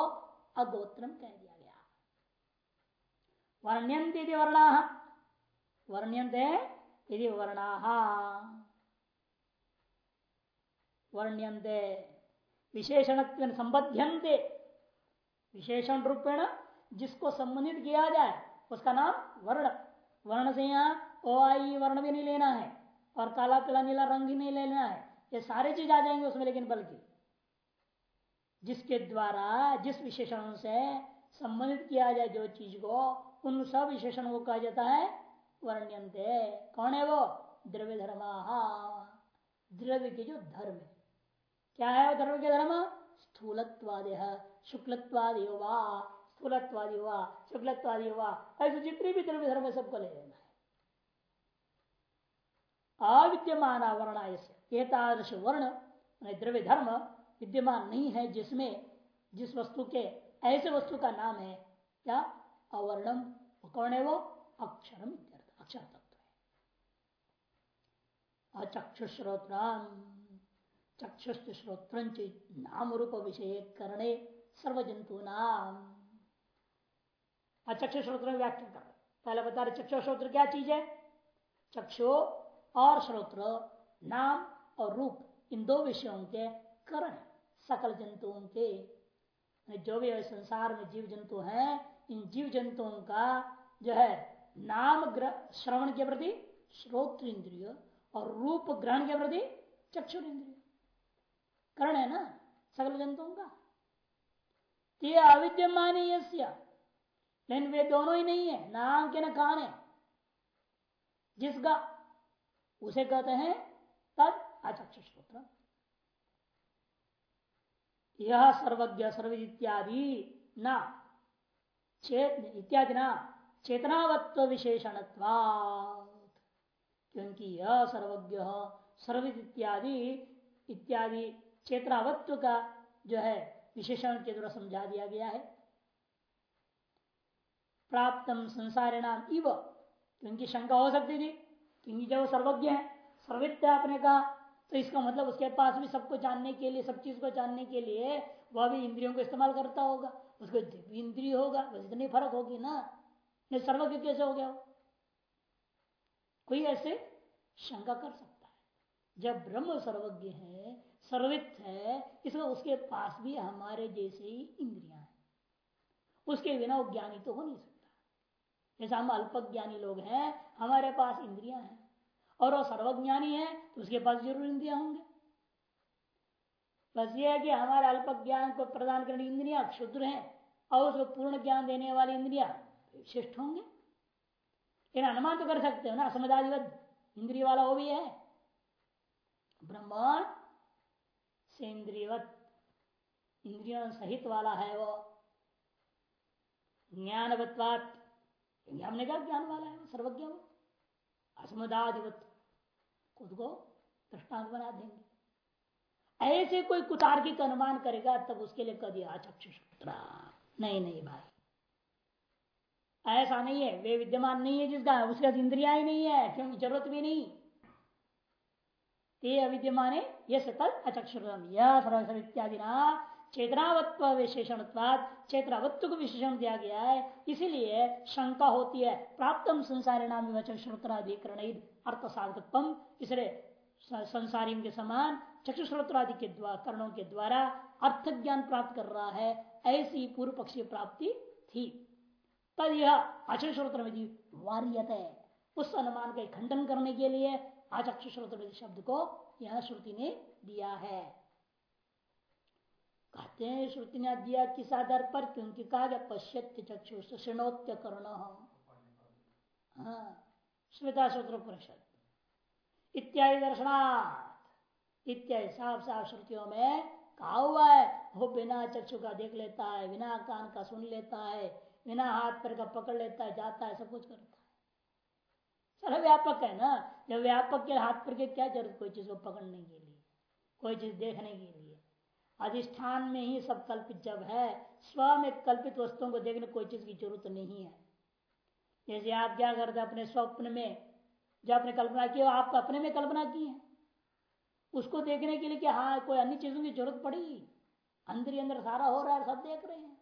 अगोत्रम कह दिया गया। वर्ण्यंत वर्णा। वर्ण्यंत यदि वर्णा। वर्ण्यंते विशेषण संबध्यंते विशेषण रूपेण जिसको संबंधित किया जाए, उसका नाम वर्ण। वर्ण से यहाँ ओ आई वर्ण भी नहीं लेना है। और काला, पीला, नीला रंग भी नहीं लेना है। ये सारे चीज़ आ जाएँगे उसमें, लेकिन बल्कि जिसके द्वारा जिस विशेषणों से संबंधित किया जाए जो चीज़ को, उन सब विशेषणों को कहा जाता है वर्ण्यंते कौन है वो? द्रव्य धर्म द्रव्य के जो धर्म है। क्या है वो धर्म के धर्म? स्थूलत्वादि शुक्लत्वादि वा स्थूलत्वादि हुआ शुक्लत्वादि हुआ ऐसे जितने भी द्रव्य धर्म सबको ले लेना है। अविद्यमान वर्ण एतादृश वर्ण द्रव्य धर्म विद्यमान नहीं है जिसमें, जिस वस्तु के, ऐसे वस्तु का नाम है, क्या? अवर्णम कौन है वो अक्षरम अक्षर तत्व है। अचक्षुश्रोत्राम श्रोत्र नाम रूप विषय करणे सर्व जंतु नाम चक्षु श्रोत्र व्याख्या कर। पहले बता रहे चक्षु श्रोत्र क्या चीज़ है? चक्षु और श्रोत्र, नाम और रूप, इन दो विषयों के करण सकल जंतुओं के जो भी संसार में जीव जंतु हैं, इन जीव जंतुओं का जो है नाम श्रवण के प्रति श्रोत्र इंद्रिय और रूप ग्रहण के प्रति चक्षुर इंद्रिय। करण है ना? सकल जंतुओं का। ये अविद्यमान लेकिन वे दोनों ही नहीं है नाम के न कान है। जिसका, उसे कहते हैं तद अचक्ष श्रोत्र यह सर्वज्ञ सर्व इत्यादि न इत्यादि न। चेतनावत्व विशेषण क्योंकि यह सर्वज्ञ सर्वित इत्यादि इत्यादि चेतनावत्व का जो है, विशेषण के द्वारा समझा दिया गया है। प्राप्त संसार नाम इव। क्योंकि शंका हो सकती थी, क्योंकि जब सर्वज्ञ है सर्वित्य आपने कहा तो इसका मतलब उसके पास भी सबको जानने के लिए, सब चीज़ को जानने के लिए वह भी इंद्रियों को इस्तेमाल करता होगा। उसको इंद्रिय होगा, बस इतनी फ़र्क होगी ना। नहीं, सर्वज्ञ कैसे हो गया कोई ऐसे शंका कर सकता है। जब ब्रह्म सर्वज्ञ है सर्वित है, इसमें उसके पास भी हमारे जैसे ही इंद्रिया है। उसके बिना वो ज्ञानी तो हो नहीं सकता। जैसा हम अल्पज्ञानी लोग हैं, हमारे पास इंद्रियाँ हैं। और वो सर्वज्ञानी है तो उसके पास ज़रूर इंद्रिया होंगे। बस ये है कि हमारे अल्प ज्ञान को प्रदान करने इंद्रिया क्षुद्र हैं, और उसको पूर्ण ज्ञान देने वाली इंद्रिया श्रेष्ठ होंगे। लेकिन अनुमान तो कर सकते हो ना समझाधिवत इंद्रिय वाला वो भी है। ब्रह्मांड से इंद्रियवत, इंद्रियों सहित वाला है वो। ज्ञानवत्वात हमने कहा ज्ञान वाला है, सर्वज्ञ वो। असमदाधिवत। खुद को दृष्टांत बना देंगे। ऐसे कोई कुतार्किक अनुमान करेगा, तब उसके लिए कह दिया चक्षुषुत्रा नहीं नहीं भाई। ऐसा नहीं है, वे विद्यमान नहीं है जिसका, उसका इंद्रिया ही नहीं है, क्योंकि ज़रूरत भी नहीं। ते अविद्यमान है यह सकल अचक्षुरम यह इत्यादि ना चेतनावत्व विशेषण चेतनावत्व को विशेषण दिया गया है। इसीलिए शंका होती है प्राप्त संसारी नाम श्रोत्राधिकरण अर्थ साधकत्म इसलिए संसारी के समान चक्षुश्रोत्रादि के द्वारा करणों के द्वारा अर्थ ज्ञान प्राप्त कर रहा है, ऐसी पूर्व पक्षी प्राप्ति थी। तद यह अचक्षुश्रोत्र वार्यत है। उस अनुमान का खंडन करने के लिए अचक्षुश्रोत्र शब्द को यह श्रुति ने दिया है। कहते हैं, श्रुति ने दिया किस आधार पर? क्योंकि कहा गया, पश्यत्य चक्षु सुणोत्य कर्ण। हाँ। स्मृता सूत्र परिषद इत्यादि दर्शनार्थ इत्यादि साफ़ साफ़ श्रुतियों में कहा हुआ है, वो बिना चक्षु का देख लेता है, बिना कान का सुन लेता है, बिना हाथ पैर का पकड़ लेता है, जाता है, सब कुछ करता है। सारा व्यापक है ना? जब व्यापक के हाथ पर के क्या ज़रूरत? कोई चीज़ को पकड़ने के लिए, कोई चीज़ देखने के लिए। अधिष्ठान में ही सब कल्पित जब है, स्व में कल्पित वस्तुओं को देखने कोई चीज़ की ज़रूरत नहीं है। जैसे आप क्या करते अपने स्वप्न में, जो आपने कल्पना की आप अपने में कल्पना की है। उसको देखने के लिए कि हाँ कोई अन्य चीज़ों की ज़रूरत पड़ी। अंदर ही अंदर सारा हो रहा है, सब देख रहे हैं।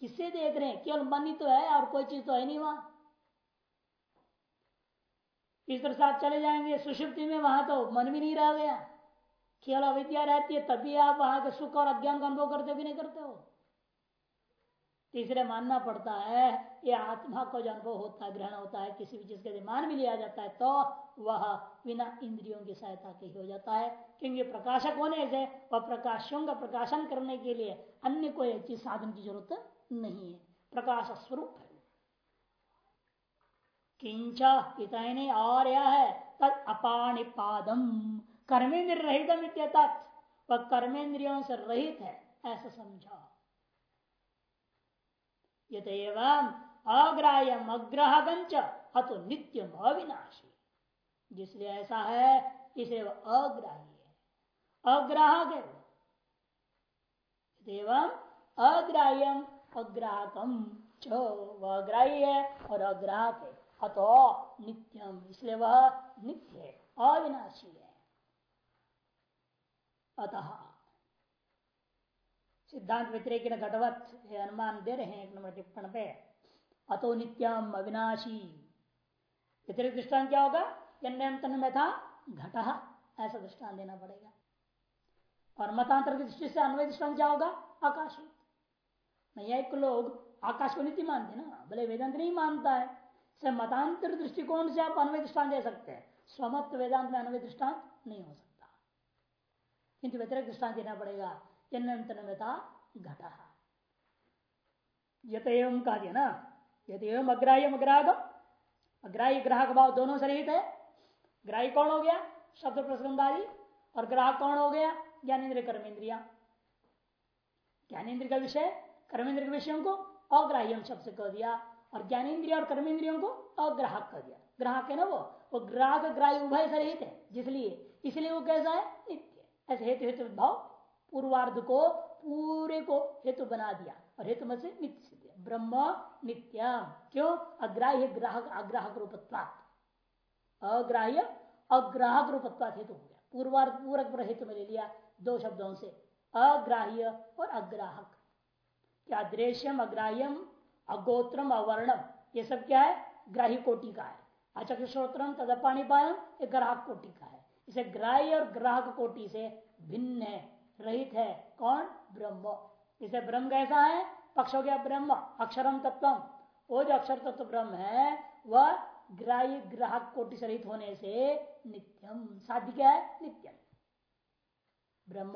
किससे देख रहे हैं? केवल मन ही तो है और कोई चीज़ तो है नहीं वहाँ। इस तरह से आप चले जाएँगे, सुषुप्ति में वहाँ तो मन भी नहीं रह गया। केवल अविद्या रहती है, तभी आप वहाँ के सुख और अज्ञान का अनुभव करते भी नहीं करते हो? तीसरे, मानना पड़ता है ये आत्मा को जो अनुभव होता है, ग्रहण होता है, किसी भी चीज़ का मान भी लिया जाता है तो वह बिना इंद्रियों की सहायता के ही हो जाता है। क्योंकि प्रकाशक होने से वह प्रकाशों का प्रकाशन करने के लिए अन्य कोई चीज़ साधन की ज़रूरत नहीं है। प्रकाश स्वरूप है। किंच और यह है, तद अपाणिपादम कर्मेंद्र रहित वह कर्मेंद्रियों से रहित है, ऐसा समझा यत अग्राह्यम अग्राहगंच अतो नित्यम अविनाशी। जिसलिए ऐसा है इसलिए वह अग्राही है। अग्राहक है एवं अग्राह्यम अग्राहकम वह अग्राही है और अग्राहक है। अतो नित्यम, इसलिए वह नित्य है अविनाशी है। अतः सिद्धांत व्यतिरेक घटवत अनुमान दे रहे हैं एक नंबर टिप्पण पे। अतो नित्यम अविनाशी। व्यतिरिक्त दृष्टान क्या होगा? तन में था घट। ऐसा दृष्टान देना पड़ेगा। और मतांतर की दृष्टि से अन्वय दृष्टान क्या होगा? आकाश। एक लोग आकाश को नीति मानते ना, भले वेदांत नहीं मानता है। से मतांतर दृष्टिकोण से आप अन्वय दृष्टान दे सकते हैं। स्वमत वेदांत में अन्वय दृष्टान नहीं हो सकता। किंतु व्यतिरिक्त दृष्टान देना पड़ेगा। जन्नतनता घट। यत एवं कहा ना यत एवं अग्राह्य अग्राहक अग्राह्य ग्राहक भाव दोनों से रहित है। ग्राही कौन हो गया? शब्द प्रसंगादि। और ग्राहक कौन हो गया? ज्ञानेन्द्र कर्मेंद्रिया। ज्ञानेन्द्र का विषय, कर्मेंद्र के विषयों को अग्राह्यम शब्द कह दिया। और ज्ञानेन्द्रिया और कर्मेंद्रियों को अग्राहक कर दिया। ग्राहक है ना वो? वो ग्राहक, ग्राही उभय से रहित है। जिसलिए, इसलिए वो कैसा है? नित्य। ऐसे हेतु हेतु भाव, पूर्वार्ध को पूरे को हेतु बना दिया। और हेतु में से नित्य ब्रह्म नित्यम क्यों? अग्राह्य ग्राहक अग्राहक रूपत्वात अग्राह्य अग्राहक रूपत्वात हेतु हो गया। पूर्वार्ध, पूरक हेतु में ले लिया दो शब्दों से। अग्राह्य और अग्राहक। क्या दृश्यम अग्राह्यम, अगोत्रम, अवर्णम, ये सब क्या है? ग्राही कोटि का है। अचक्ष श्रोत्रम तदपाणी पायम ये ग्राहक कोटि का है। इसे ग्राह्य और ग्राहक कोटि से भिन्न है, रहित है। कौन? ब्रह्म। इसे ब्रह्म कैसा है? पक्ष हो गया ब्रह्म अक्षरम तत्व वो जो अक्षर तत्व ब्रह्म है, वह ग्राह्य ग्राहक कोटि से रहित होने से नित्यम साध्य क्या है? नित्यम ब्रह्म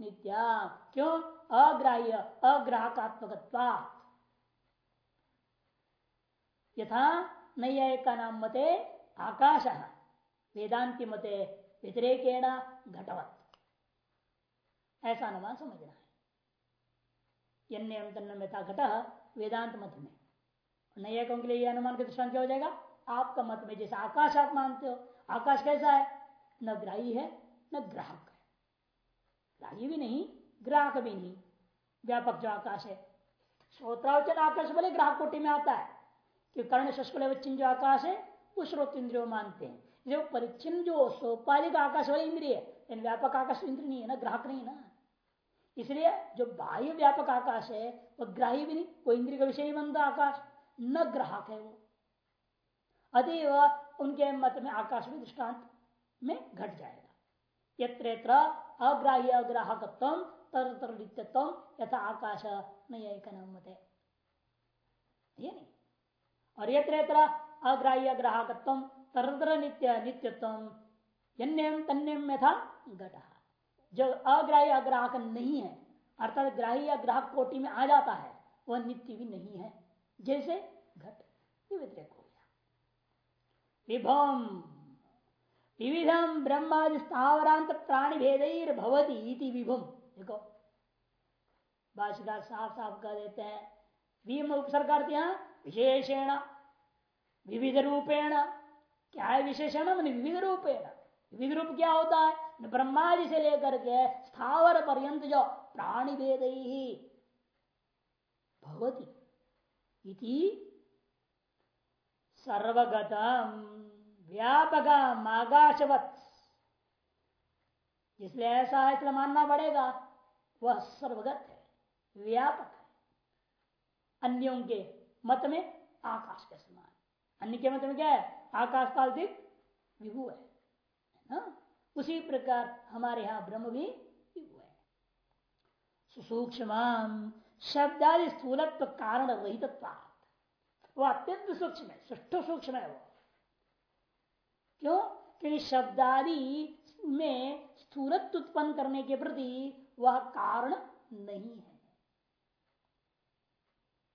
नित्या। क्यों? अग्राह्य अग्राहकात्मक यथा नैयाय का नाम मते आकाश वेदांति मते व्यतिरेकेण घटवत। ऐसा अनुमान समझना। यम घट वेदांत मत में नैयकों के लिए यह अनुमान के दृष्टान क्या हो जाएगा? आपका मत में जैसे आकाश आप मानते हो, आकाश कैसा है? न ग्राही है, न ग्राहक है। ग्राही भी नहीं, ग्राहक भी नहीं। व्यापक जो आकाश है, श्रोत्रावचन आकाश बोले ग्राहक कोटि में आता है, कि कर्ण शस्कुल जो आकाश है, वो श्रोत इंद्रियो मानते हैं। जो परिचिन जो सोपालिक आकाश वाले इंद्रिय है व्यापक आकाश इंद्र नहीं है, ना ग्राहक नहीं है ना। इसलिए जो बाह्य व्यापक आकाश है, वह ग्राही भी नहीं वो इंद्रिय का विषय बनता आकाश, न ग्राहक है वो। अतएव उनके मत में आकाश भी दृष्टांत में घट जाएगा। यत्र अग्राह्य अग्राहकत्व तर तर यथा आकाश नहीं एक मत है ये नहीं। और यत्र अग्राह्य ग्राहकत्व तरतर नित्य नित्यत्व यन्यम तन्यम में था घटा। जो अग्राह्य अग्राहक नहीं है, अर्थात ग्राही या ग्राहक कोटि में आ जाता है, वह नित्य भी नहीं है। जैसे घट व्यतिरेक हो गया। विभम विविधम ब्रह्मादि स्थावरांत प्राणी भेद भवती विभुम। देखो भाषिकार साफ़ साफ़ कह देते हैं भीम उपसर्ग करते हैं विशेषण विविध रूपेण क्या है विशेषण? विविध रूपेण विविध रूप क्या होता है? ब्रह्मा जी से लेकर के स्थावर पर्यंत जो प्राणी भेद ही भगवती इति सर्वगतम व्यापक आकाशवत। इसलिए ऐसा है, इसलिए मानना पड़ेगा, वह सर्वगत है, व्यापक है। अन्यों के मत में आकाश के समान। अन्य के मत में क्या है? आकाश काल दिख विभु है ना? उसी प्रकार हमारे यहाँ ब्रह्म भी विभु सुसूक्ष्म शब्दादि स्थूलत्व कारण रहित वो अत्यंत सूक्ष्म है सुष्ट सूक्ष्म है वो। क्यों? क्योंकि शब्दादि में स्थूलत्व उत्पन्न करने के प्रति वह कारण नहीं है।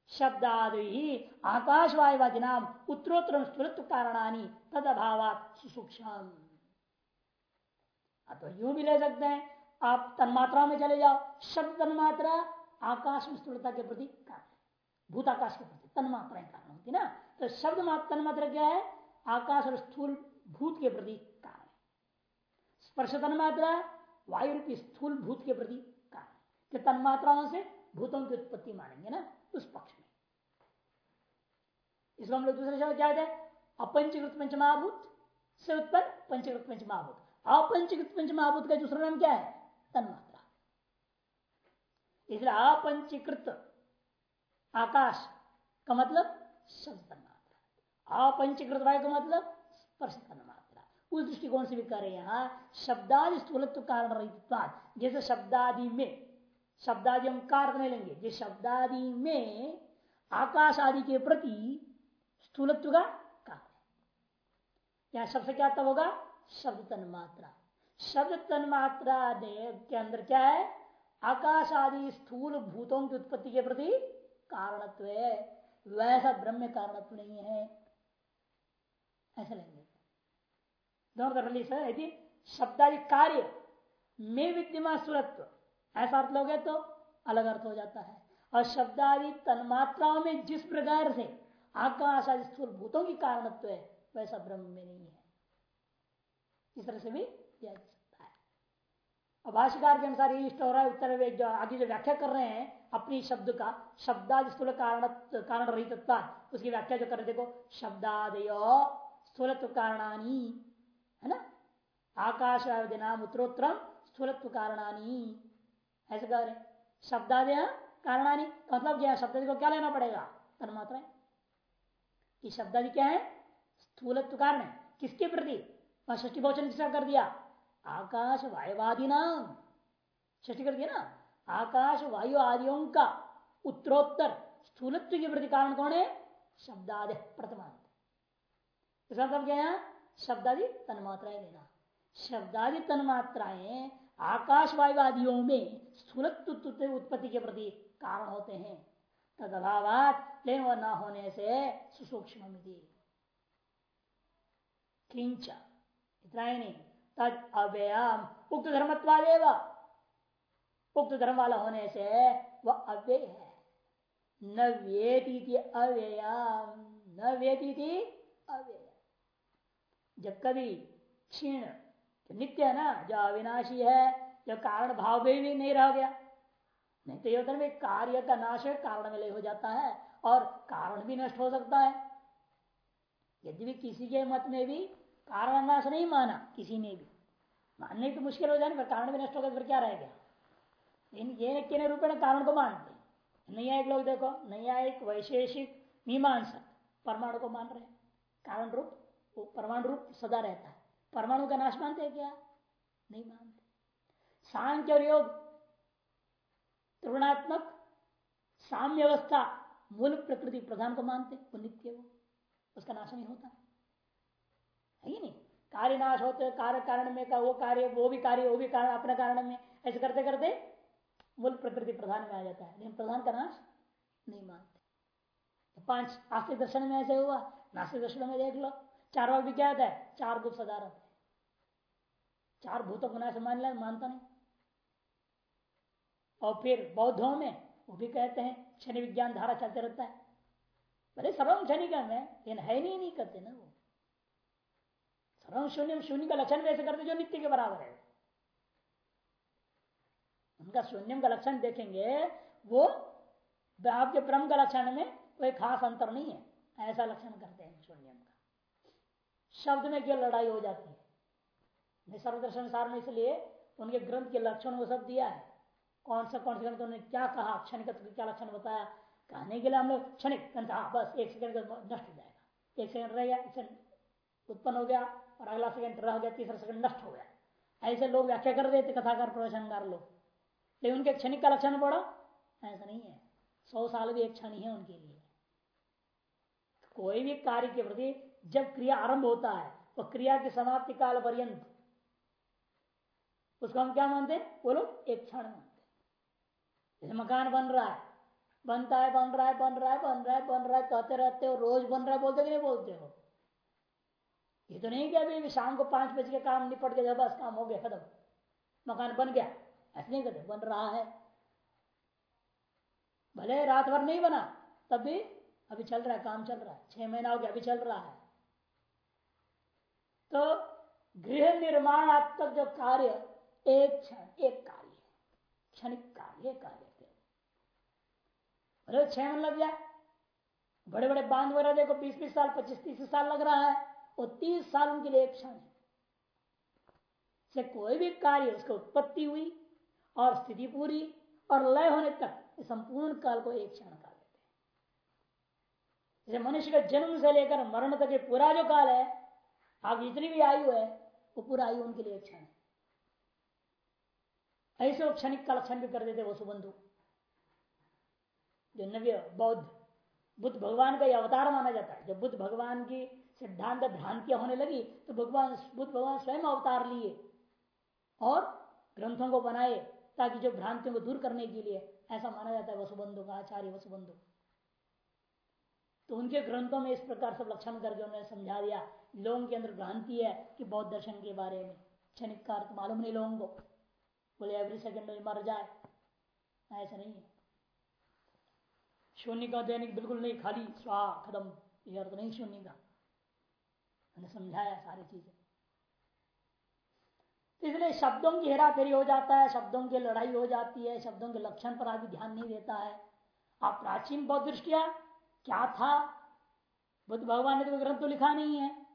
शब्दादि ही आकाशवायुवादि नाम उत्तरोत्तर स्थूलत्व कारणानी तद अभाव सुसूक्ष्म तो यूँ भी ले सकते हैं। आप तन्मात्रा में चले जाओ। शब्द तन्मात्रा आकाश में स्थूलता के प्रति कारण भूताकाश के प्रति तन्मात्रा कारण होती ना। तो शब्द तन्मात्रा क्या है? आकाश और स्थूल भूत के प्रति कारण स्पर्श तन्मात्रा वायु रूपी स्थूल भूत के प्रति कारण कि तन्मात्राओं से भूतों की उत्पत्ति मानेंगे ना, उस पक्ष में। इसको हम लोग दूसरे शब्द क्या हैं? अपंचीकृत पंचमहाभूत से उत्पन्न पंचकृत पंचमहाभूत अपंचीकृत पंचमहाभूत का दूसरा नाम क्या है? तन्मात्रा। इसलिए अपंचीकृत आकाश का मतलब शब्द तन्मात्रा अपंचीकृत वायु का मतलब स्पर्श तन्मात्रा उस दृष्टिकोण से भी करें यहाँ, शब्दादि स्थूलत्व कारण जैसे शब्दादि में, शब्दादि हम कार नहीं लेंगे। जिस शब्दादि में आकाश आदि के प्रति स्थूलत्व का कारण। यहाँ शब्द क्या तब होगा? शब्द तन मात्रा शब्द तन मात्रा देव के अंदर क्या है? आकाश आदि स्थूल भूतों की उत्पत्ति के प्रति कारणत्व है। वैसा ब्रह्म कारणत्व नहीं है। ऐसा लेंगे। दोनों यदि शब्दादि कार्य में विद्यमान सुरत्व, ऐसा अर्थ लोगे तो अलग अर्थ हो जाता है। और शब्दादि तन्मात्राओं में जिस प्रकार से आकाश आदि स्थूल भूतों की कारणत्व है, वैसा ब्रह्म में नहीं इस तरह से भी दिया जा सकता है। अब भाष्यकार के अनुसार ये इष्ट हो रहा उत्तर जो आगे जो व्याख्या कर रहे हैं, अपनी शब्द का, शब्दादि स्थूल कारण कारण रहित उसकी व्याख्या जो कर रहे देखो, शब्दादय स्थूलत्व कारणानी, है ना? आकाश नाम उत्तरोत्तरम स्थूलत्व कारणानी। ऐसे कह रहे शब्दादि कारणानी मतलब क्या शब्द को क्या लेना पड़ेगा? तन्मात्रा कि शब्दादि क्या है? स्थूलत्व कारण है। किसके प्रति? ष्टी भोजन किसका कर दिया। आकाश वायुवादि नाम ष्टी कर दिया ना? आकाश वायु आदियों का उत्तरोत्तर स्थूलत्व के प्रति कारण कौन है? शब्दादि प्रथमांत इसका मतलब क्या है? शब्दादि तन्मात्राएँ लेना शब्दादि तन्मात्राएँ आकाश वायुवादियों में स्थूलत्व उत्पत्ति के प्रति कारण होते हैं। तद अभाव लेकिन वह न होने से सुसूक्ष्म किंच। इतना ही नहीं तद अव्ययम। उक्त धर्मत्वादेव उक्त धर्म वाला होने से वह अव्यय है। न व्यतीति अव्ययम। न व्यतीति अव्यय। जब कभी क्षीण नित्य है ना जो अविनाशी है जो कारण भाव में भी नहीं रह गया। नहीं तो ये में कार्य का नाश है, कारण में हो जाता है और कारण भी नष्ट हो सकता है। यदि भी किसी के मत में भी कारण नाश नहीं माना किसी ने भी। मानने तो मुश्किल हो जाए पर कारण भी नष्ट होगा फिर क्या रहेगा लेकिन ये किन रूप कारण को मानते नैया एक लोग देखो, नैया एक वैशेषिक मीमांसा परमाणु को मान रहे हैं। कारण रूप, वो परमाणु रूप सदा रहता है। परमाणु का नाश मानते हैं क्या? नहीं मानते। सांख्य और योग, त्रिगुणात्मक साम्यवस्था, मूल प्रकृति प्रधान को मानते वो नित्य वो। उसका नाश नहीं होता। है ही नहीं। कार्य नाश होते कार्य कारण में का वो कार्य, वो भी कार्य, वो भी कारण, अपने कारण में। ऐसे करते करते मूल प्रकृति प्रधान में आ जाता है। लेकिन प्रधान का नाश नहीं मानते। तो पाँच आस्तिक दर्शन में ऐसे हुआ। नास्तिक दर्शन में देख लो। चार भाग भी क्या होता है? चार गुप्त सदा रहते चार भूतों को नाश मान लिया मानता नहीं। और फिर बौद्धों में वो भी कहते हैं, शनि विज्ञान धारा चलते रहता है। भले सर्वम शनि का में, लेकिन है नहीं नहीं करते ना वो। सर्वम शून्य शून्य का लक्षण वैसे करते जो नित्य के बराबर है। उनका शून्यम का लक्षण देखेंगे, वो आपके ब्रह्म का लक्षण में कोई खास अंतर नहीं है। ऐसा लक्षण करते हैं शून्यम का। शब्द में क्यों लड़ाई हो जाती है। सर्वदर्शन सार में इसलिए उनके ग्रंथ के लक्षण को सब दिया है। कौन सा कौन सा ग्रंथ उन्होंने क्या कहा? क्षणिक क्या लक्षण बताया? कहने के लिए हम लोग क्षणिक हाँ बस एक सेकंड नष्ट हो जाएगा। एक सेकंड रह गया उत्पन्न हो गया। और अगला सेकंड रह गया, तीसरा सेकंड नष्ट हो गया। ऐसे लोग व्याख्या कर देते, कथाकार, प्रवचनकार लोग। लेकिन उनके क्षणिक का लक्षण पड़ा? ऐसा नहीं है। सौ साल भी एक क्षण ही उनके लिए। कोई भी कार्य के प्रति जब क्रिया आरंभ होता है, वो क्रिया की समाप्ति काल पर्यंत, उसको हम क्या मानते लोग एक क्षण मानते जैसे मकान बन रहा है, बनता है, बन रहा है, बन रहा है, बन रहा है, बन रहा है, कहते रहते हो, रोज बन रहा है, बोलते कि नहीं बोलते हो? ये तो नहीं कि अभी शाम को पाँच बजे के काम निपट के बस काम हो गया, खत्म। मकान बन गया। ऐसे नहीं कहते बन रहा है। भले रात भर नहीं बना, तब भी अभी चल रहा है, काम चल रहा है। छह महीना हो गया, अभी चल रहा है। तो गृह निर्माणात्मक जो कार्य, एक क्षण, एक कार्य क्षणिक कार्य कार्य अरे छह लग जाए बड़े बड़े बाँध वगैरह देखो बीस बीस साल पच्चीस तीस साल लग रहा है। वो तीस साल उनके लिए एक क्षण है। से कोई भी कार्य उसकी उत्पत्ति हुई और स्थिति पूरी और लय होने तक संपूर्ण काल को एक क्षण काल लेते हैं। जैसे मनुष्य का जन्म से लेकर मरण तक पूरा जो काल है आप जितनी भी आयु है, वो पूरा आयु उनके लिए क्षण है। ऐसे क्षणिक का लक्षण भी कर देते वसुबंधु जो नव्य बौद्ध, बुद्ध भगवान का यह अवतार माना जाता है। जो बुद्ध भगवान की सिद्धांत भ्रांतियाँ होने लगी तो भगवान, बुद्ध भगवान स्वयं अवतार लिए और ग्रंथों को बनाए ताकि जो भ्रांतियों को दूर करने के लिए ऐसा माना जाता है वसुबंधु का आचार्य वसुबंधु। तो उनके ग्रंथों में इस प्रकार सब लक्षण करके उन्होंने समझा दिया, लोगों के अंदर भ्रांति है कि बौद्ध दर्शन के बारे में। क्षणिक कार मालूम नहीं लोगों को। बोले एवरी सेकेंड में मर जाए। ऐसा नहीं है। शून्य का दैनिक बिल्कुल नहीं, खाली स्वा खत्म। ये अर्थ नहीं शून्य का। मैंने समझाया सारी चीज़ें। तो इसलिए शब्दों की हेरा फेरी हो जाता है, शब्दों की लड़ाई हो जाती है, शब्दों के लक्षण पर आदि ध्यान नहीं देता है। आप प्राचीन बौद्ध दृष्टिया, क्या था? बुद्ध भगवान ने तो ग्रंथ तो लिखा नहीं है।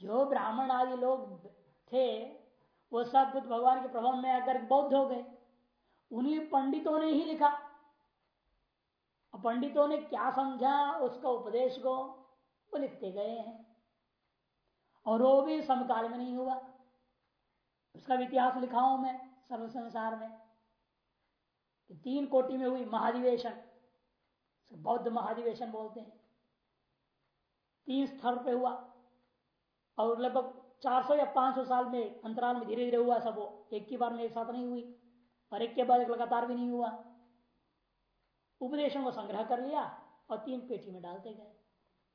जो ब्राह्मण आदि लोग थे, वो सब बुद्ध भगवान के प्रभाव में आकर बौद्ध हो गए, उन्हीं पंडितों ने ही लिखा। पंडितों ने क्या समझा? उसका उपदेश को वो लिखते गए हैं। और वो भी समकाल में नहीं हुआ। उसका इतिहास लिखाओ मैं सर्व संसार में तीन कोटि में हुई महाधिवेशन बौद्ध महाधिवेशन बोलते हैं। तीन स्तर पे हुआ। और लगभग 400 या 500 साल में अंतराल में धीरे धीरे हुआ सब वो। एक ही बार में एक साथ नहीं हुई। और एक के बाद एक लगातार भी नहीं हुआ। उपदेशों को संग्रह कर लिया और तीन पेटी में डालते गए।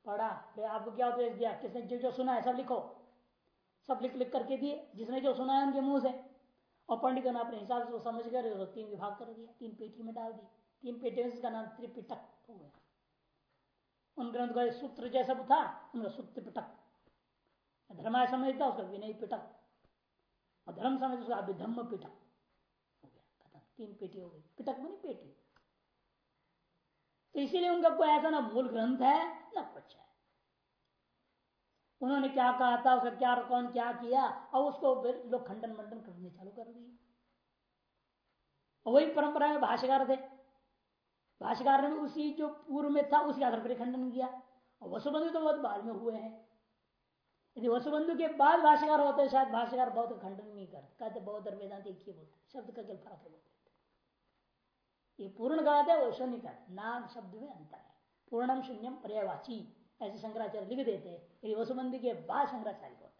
पढ़ा आपको क्या उपदेश दिया किसने जो जो सुना है, सब लिखो। सब लिख लिख करके दिए, जिसने जो सुना है, उनके मुँह से। और पंडितों ने अपने हिसाब से समझ कर तीन विभाग कर दिया तीन पेटी में डाल दी तीन पेटी में इसका नाम त्रिपिटक हो गया। उन ग्रंथ का सूत्र जैसा था, उनका सूत्र पिटक। धर्माय समझता उसका विनय पिटक। और धर्म समझ, उसका अभिधम्म पिटक। हो गया, खत्म। तीन पेटी हो गई। पिटक बनी पेटी। तो इसीलिए उनका कोई ऐसा ना मूल ग्रंथ है, ना कुछ है। उन्होंने क्या कहा था, उसका क्या कौन क्या किया, और उसको लोग खंडन मंडन करने चालू कर दिए। वही परंपरा में भाष्यकार थे। भाष्यकार ने उसी जो पूर्व में था उसके आधार पर खंडन किया। और वसुबंधु तो बहुत बाद में हुए हैं। यदि वसुबंधु के बाद भाष्यकार होते, शायद भाष्यकार बहुत खंडन नहीं करते। कहते बहुत वेदांत एक ही बोलते शब्द का क्या फ़र्क बोलते ये पूर्ण कहते हैं, वो शून्य कहते नाम शब्द में अंतर है। पूर्णम शून्यम पर्यावाची ऐसे शंकराचार्य लिख देते यदि वसुबंदी के बाद शंकराचार्य होते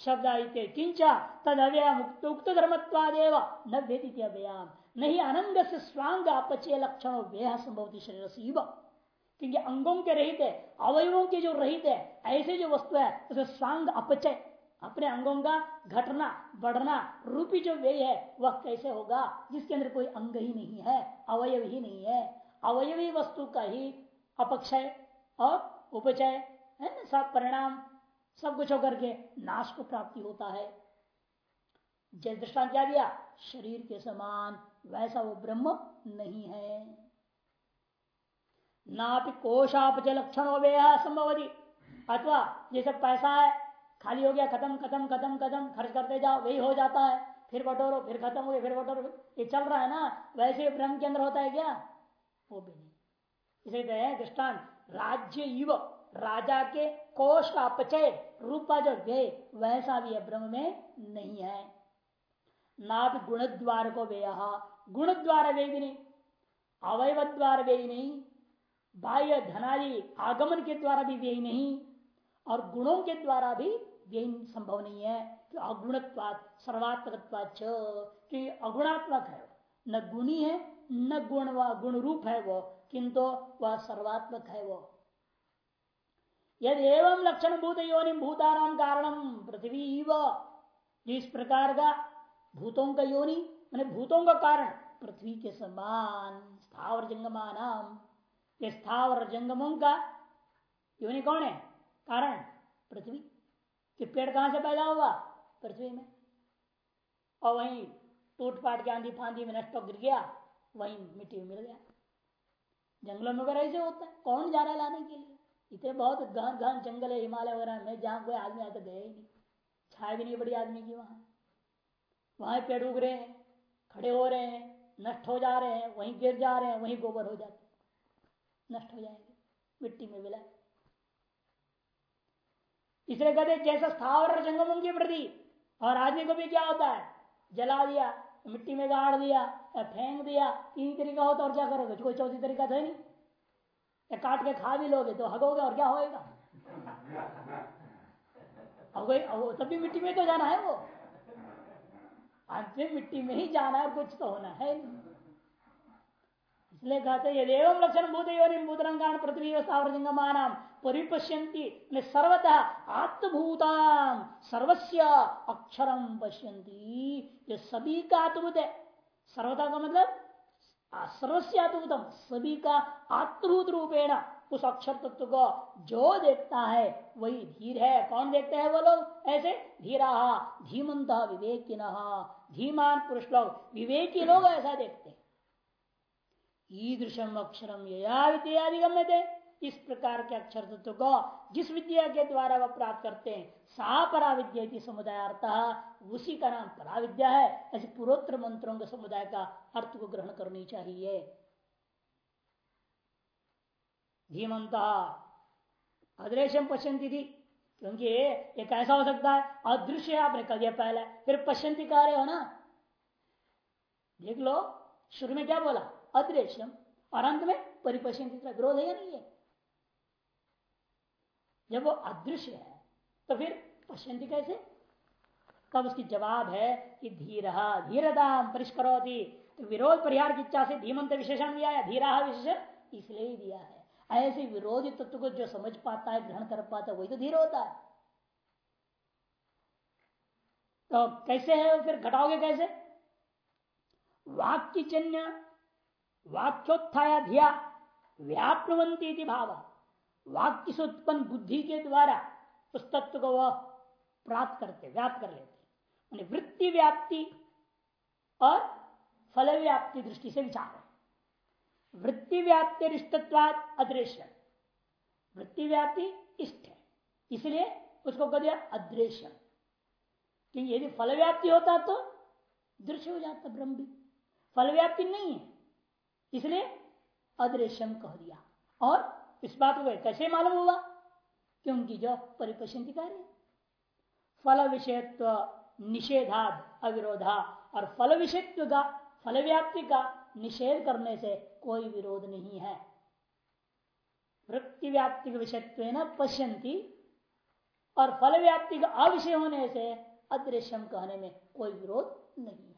शब्द आते किंचा तद अव्यय उक्त धर्मत्वादेव न भेदी अव्ययाम। नहीं अनंग से स्वांग अपचय लक्षण व्यय संभवती शरीर से क्योंकि अंगों के रहित है, अवयवों के जो रहित है, ऐसे जो वस्तु है, उसे स्वांग अपचय अपने अंगों का घटना, बढ़ना, रूपी जो व्यय है, वह कैसे होगा? जिसके अंदर कोई अंग ही नहीं है, अवयव ही नहीं है। अवयवी वस्तु का ही अपक्षय और उपचय, है ना? सब परिणाम, सब कुछ होकर के नाश को प्राप्ति होता है। जय दृष्टांत क्या दिया? शरीर के समान वैसा वो ब्रह्म नहीं है। ना कोशापच लक्षण हो गया संभवती अथवा जैसे पैसा है? खाली हो गया, खत्म खत्म खत्म खत्म, खर्च करते जाओ, वही हो जाता है। फिर बटोरो, फिर खत्म हो गया, फिर बटोरो। ये चल रहा है ना, वैसे ब्रह्म के अंदर होता है क्या? वो भी नहीं। इसे कहते दृष्टांत। राज्य युव, राजा के कोष का अपचय, रूपा जो व्यय वैसा भी ब्रह्म में नहीं है। ना भी गुण द्वार को व्यय गुण द्वारा व्यय भी नहीं अवयव द्वारा व्यय नहीं, बाह्य धनादि आगमन के द्वारा भी व्यय नहीं, और गुणों के द्वारा भी व्यय संभव नहीं है कि अगुणत्वाद सर्वात्मक कि अगुणात्मक है न गुणी है, न गुण व गुण रूप है वो, किंतु वह सर्वात्मक है वो। यदि एवं लक्षण भूत योनि भूताराम कारणम पृथ्वी जिस प्रकार का भूतों का योनि, मैंने भूतों का कारण, पृथ्वी के समान स्थावर जंगमान। ये स्थावर जंगमों का, योनि कौन है? कारण, पृथ्वी। कि पेड़ कहाँ से पैदा हुआ? पृथ्वी में। और वहीं टूट पाट के आंधी फांदी में नष्ट गिर गया, वहीं मिट्टी में मिल गया। जंगलों में वगैरह ऐसे होता है। कौन जा रहा है लाने के लिए? इतने बहुत गहन गहन जंगल है, हिमालय वगैरह में, जहाँ कोई आदमी आता गए ही नहीं। छाया भी नहीं बड़ी आदमी की वहाँ। वहाँ पेड़ उग रहे हैं, खड़े हो रहे हैं, नष्ट हो जा रहे हैं, वहीं गिर जा रहे हैं, वहीं गोबर हो जाते नष्ट हो जाएँगे, मिट्टी में मिला इसलिए कहते जैसा स्थावर जंगमों की प्रति और आदमी को भी क्या होता है? जला दिया, मिट्टी में गाड़ दिया, या फेंक दिया, तीन तरीका होता और क्या करोगे? कोई चौथी तरीका था नहीं। या काट के खा भी लोगे तो हगोगे, और क्या होएगा? अब तब भी मिट्टी में तो जाना है वो। अंत में मिट्टी में ही जाना है, और कुछ तो होना है इसलिए कहते यदि एवं लक्षण भूत भूतरंगान पृथ्वी स्थावर परिपश्यंती सर्वतः आत्मभूता सर्वस्य अक्षरम पश्यंती ये सभी का आत्मभूत है सर्वता का मतलब? सर्वस्यातुतम सभी का आत्मभूत रूपेण उस अक्षर तत्व को जो देखता है, वही धीर है। कौन देखते हैं वो लोग? ऐसे धीरा धीमंत विवेकिन। धीमान पुरुष लोग, विवेकी लोग ऐसा देखते हैं। ईदृशम अक्षरम यया विद्यादिगम्य थे इस प्रकार के अक्षर तत्व को जिस विद्या के द्वारा वह प्राप्त करते हैं, सा परा विद्या समुदाय अर्थ, उसी का नाम परा विद्या है। ऐसे पूर्वोत्तर मंत्रों के समुदाय का अर्थ को ग्रहण करनी चाहिए। धीमंत अदृश्यम पश्यंती थी, क्योंकि एक ऐसा हो सकता है, अदृश्य आपने कह दिया पहले, फिर पश्यंती कह रहे हो ना? देख लो, शुरू में क्या बोला? अदृश्यम और अंत में परिपश्यंती विरोध है या नहीं है? जब वो अदृश्य है तो फिर पश्यंती कैसे? तब उसकी जवाब है कि धीर धीरदाम परिष्करोती। तो विरोध परिहार की इच्छा से धीमंत विशेषण दिया है धीरा विशेषण इसलिए ही दिया है। ऐसे विरोधी तत्व को जो समझ पाता है, ग्रहण कर पाता है, वही तो धीर होता है। तो कैसे है फिर, घटाओगे कैसे? वाक्य जन्य वाक्योत्थाया धिया व्यापनवंती भाव। वाक्य से उत्पन्न बुद्धि के द्वारा उस तत्व को वह प्राप्त करते, व्याप्त कर लेते वृत्ति व्याप्ति और फल व्याप्ति दृष्टि से विचार है। वृत्ति व्याप्ति रिष्टत्वाद अदृश्य। वृत्ति व्याप्ति इष्ट है। इसलिए उसको कह दिया अदृश्य। यदि फल व्याप्ति होता तो दृश्य हो जाता ब्रह्म भी। फल व्याप्ति नहीं है। इसलिए अदृश्यम कह दिया। और इस बात को कैसे मालूम हुआ? क्योंकि जो परिपशंति कार्य फल विषयत्व निषेधाद अविरोधा और फल विषयत्व का फल व्याप्ति का निषेध करने से कोई विरोध नहीं है। वृत्ति व्याप्ति के विषयत्व न पश्यंती और फल व्याप्ति का अविषय होने से अदृश्यम कहने में कोई विरोध नहीं है।